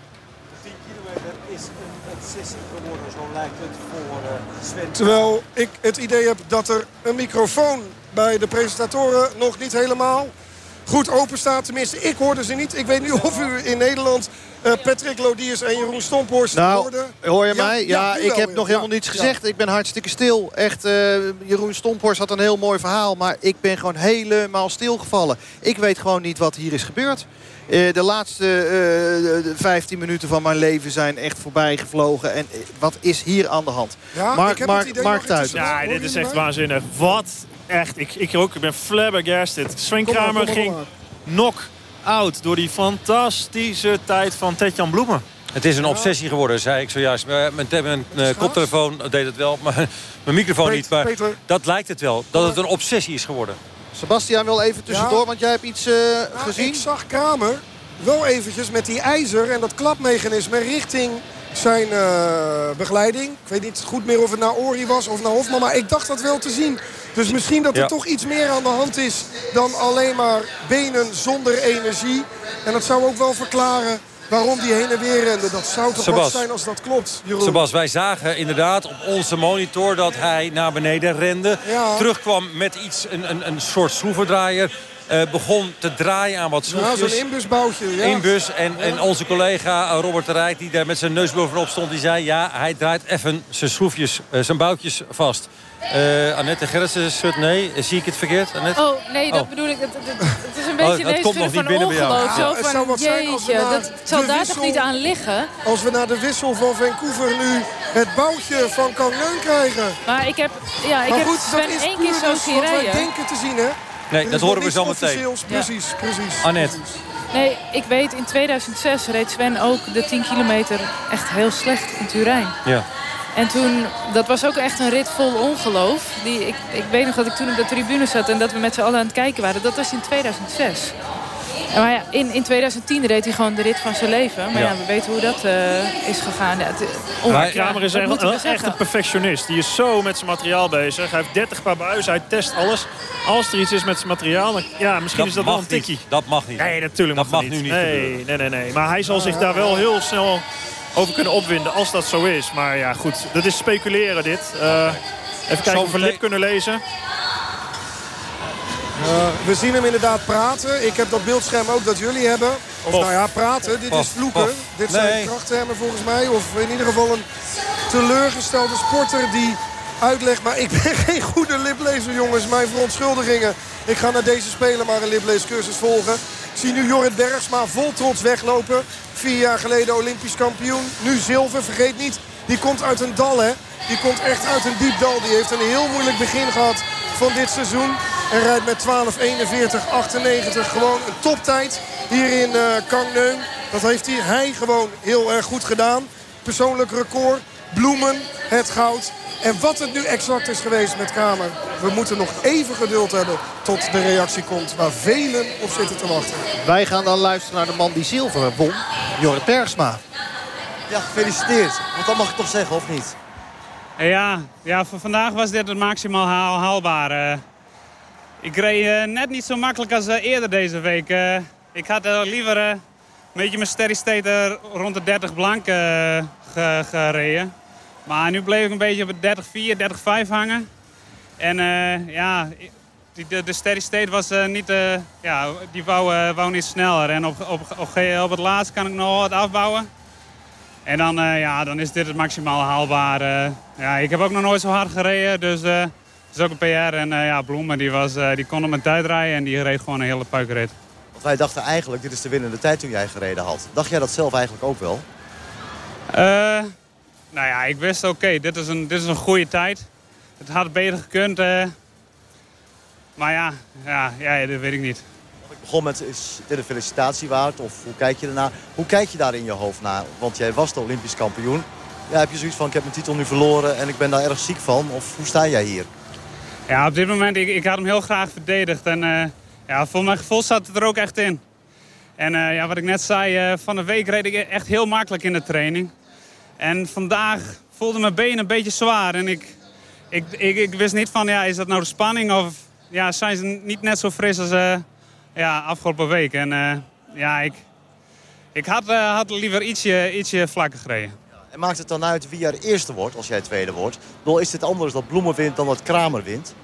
10 kilometer is een obsessie geworden, zo lijkt het voor uh, Sven. Terwijl ik het idee heb dat er een microfoon bij de presentatoren nog niet helemaal goed open staat. Tenminste, ik hoorde ze niet. Ik weet niet of u in Nederland uh, Patrick Lodiers en Jeroen Stomphorst nou, hoorde. hoor je mij? Ja, ja ik heb nog helemaal niets gezegd. Ik ben hartstikke stil. Echt, uh, Jeroen Stomphorst had een heel mooi verhaal. Maar ik ben gewoon helemaal stilgevallen. Ik weet gewoon niet wat hier is gebeurd. Uh, de laatste uh, 15 minuten van mijn leven zijn echt voorbij gevlogen. En wat is hier aan de hand? Ja, Mark, ik Mark, Mark thuis. Ja, dit is echt waanzinnig. Wat echt. Ik, ik ook. Ik ben flabbergasted. Sven Kramer ging knock-out door die fantastische tijd van Tetjan Bloemen. Het is een obsessie geworden, zei ik zojuist. Mijn, mijn uh, koptelefoon deed het wel, maar *laughs* mijn microfoon Peter, niet. Maar Peter. dat lijkt het wel, dat het een obsessie is geworden. Sebastian wil even tussendoor, ja. want jij hebt iets uh, nou, gezien. Ik zag Kramer wel eventjes met die ijzer en dat klapmechanisme richting zijn uh, begeleiding. Ik weet niet goed meer of het naar Ori was of naar Hofman, maar ik dacht dat wel te zien. Dus misschien dat er Ja. toch iets meer aan de hand is dan alleen maar benen zonder energie. En dat zou ook wel verklaren waarom die heen en weer rende. Dat zou toch Sebas. wat zijn als dat klopt, Jeroen? Sebas, wij zagen inderdaad op onze monitor dat hij naar beneden rende. Ja. Terugkwam met iets, een, een, een soort schroevendraaier. eh, begon te draaien aan wat Ja, schroefjes. zo'n inbusboutje. Ja. Inbus. En, en onze collega eh, Robert de Rijk, die daar met zijn neus bovenop stond... die zei, ja, hij draait even zijn schroefjes, eh, zijn boutjes vast. Eh Annette Gerritsen schudt nee. Zie ik het verkeerd, Annette? Oh, nee, dat Oh. bedoel ik. Het, het, het is een Oh, beetje dat nee komt nog niet van binnen bij jou. ongeloof. Ja, Zo het van, zou wat zijn als we jeetje, naar dat zal de daar wissel- toch niet aan liggen? Als we naar de wissel van Vancouver nu het boutje van Kangneun krijgen. Maar ik heb, ja, ik maar heb goed, dat Sven is één keer zo dus zien wat wij rijden. denken te zien, hè? Nee, dat is horen we zo niets meteen. officieels. Precies, precies. Annette. Nee, ik weet, in 2006 reed Sven ook de 10 kilometer echt heel slecht in Turijn. Ja. En toen, dat was ook echt een rit vol ongeloof. Die, ik, ik weet nog dat ik toen op de tribune zat en dat we met z'n allen aan het kijken waren. Dat was in 2006. En maar ja, in, in 2010 reed hij gewoon de rit van zijn leven. Maar ja, Ja. we weten hoe dat eh, is gegaan. Ja, het, Maar Kramer is echt, echt zeggen? een perfectionist. Die is zo met zijn materiaal bezig. Hij heeft 30 paar buizen, hij test alles. Als er iets is met zijn materiaal, dan, ja, misschien is dat wel een tikkie. niet. Dat mag niet. Nee, natuurlijk Dat mag, dat mag nu niet nee, nee, nee, nee. Maar hij zal zich daar wel heel snel over kunnen opwinden als dat zo is. Maar ja, goed. Dat is speculeren dit. Eh, even kijken of we lip kunnen lezen. Uh, we zien hem inderdaad praten. Ik heb dat beeldscherm ook dat jullie hebben. Of Pof. nou ja, praten. Dit Pof, is vloeken. pof. Dit zijn Nee. krachttermen volgens mij. Of in ieder geval een teleurgestelde sporter die uitlegt. Maar ik ben *laughs* geen goede liplezer, jongens. Mijn verontschuldigingen. Ik ga naar deze speler maar een lipleescursus volgen. Ik zie nu Jorrit Bergsma vol trots weglopen. Vier jaar geleden Olympisch kampioen. Nu zilver. Vergeet niet, die komt uit een dal, hè. Die komt echt uit een diep dal. Die heeft een heel moeilijk begin gehad van dit seizoen. En rijdt met 12.41.98 gewoon een toptijd hier in Kangneum. Dat heeft hij, hij gewoon heel erg goed gedaan. Persoonlijk record. Bloemen, het goud. En wat het nu exact is geweest met Kramer. We moeten nog even geduld hebben tot de reactie komt. Waar velen op zitten te wachten. Wij gaan dan luisteren naar de man die zilver won. Jorrit Bergsma. Ja, gefeliciteerd. Want dat mag ik toch zeggen, of niet? Ja, ja, voor vandaag was dit het maximaal haal, haalbaar. eh. ik reed eh, net niet zo makkelijk als eh, eerder deze week. eh. ik had eh, liever eh, een beetje mijn steady state eh, rond de 30 blank eh, ge- gereden. Maar nu bleef ik een beetje op het 30-4, 30-5 hangen. En eh, ja, de, de steady state was eh, niet, eh, ja, die wou, wou niet sneller. En op, op, op, op het laatst kan ik nog wat afbouwen. En dan, ja, dan is dit het maximaal haalbaar. eh. ja, ik heb ook nog nooit zo hard gereden, dus eh, is ook een PR. En ja, Bloemen die, was, die kon op mijn tijd rijden en die reed gewoon een hele puikenrit. Want wij dachten eigenlijk, dit is de winnende tijd toen jij gereden had. Dacht jij dat zelf eigenlijk ook wel? Nou ja, ik wist oké, dit, is een, dit is een goede tijd. Het had beter gekund. maar ja, ja, ja, dat weet ik niet. Ik begon met, is dit een felicitatie waard? Of hoe kijk je ernaar? Hoe kijk je daar in je hoofd naar? Want jij was de Olympisch kampioen. Ja, heb je zoiets van, ik heb mijn titel nu verloren en ik ben daar erg ziek van? Of hoe sta jij hier? Ja, op dit moment, ik, ik had hem heel graag verdedigd. En uh, ja, voor mijn gevoel zat het er ook echt in. En uh, ja, wat ik net zei, uh, van de week reed ik echt heel makkelijk in de training. En vandaag voelde mijn benen een beetje zwaar. En ik, ik, ik, ik, wist niet van, ja, is dat nou de spanning of ja, zijn ze niet net zo fris als ja, afgelopen week. En ja, ik, ik had, had liever ietsje, ietsje vlakker gereden. En maakt het dan uit wie er eerste wordt als jij tweede wordt? Bedoel, is dit anders dat Bloemen wint dan dat Kramer wint?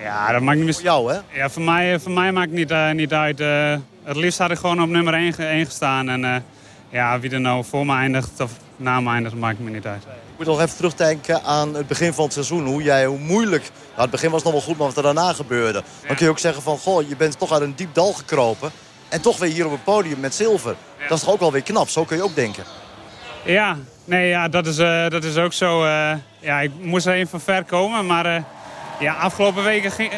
Ja, dat maakt niet... Voor jou, hè? Ja, voor mij, voor mij maakt het niet, uh, niet uit. Uh, het liefst had ik gewoon op nummer 1, 1 gestaan. En uh, ja, wie er nou voor me eindigt of na me eindigt, maakt me niet uit. Ik moet nog even terugdenken aan het begin van het seizoen. Hoe jij, hoe moeilijk... Nou, het begin was nog wel goed, maar wat er daarna gebeurde. Ja. Dan kun je ook zeggen van, goh, je bent toch uit een diep dal gekropen. En toch weer hier op het podium met zilver. Ja. Dat is toch ook wel weer knap? Zo kun je ook denken. Ja, nee, ja dat, is, uh, dat is ook zo. Uh, ja, ik moest er even van ver komen, maar uh, ja, afgelopen weken ging,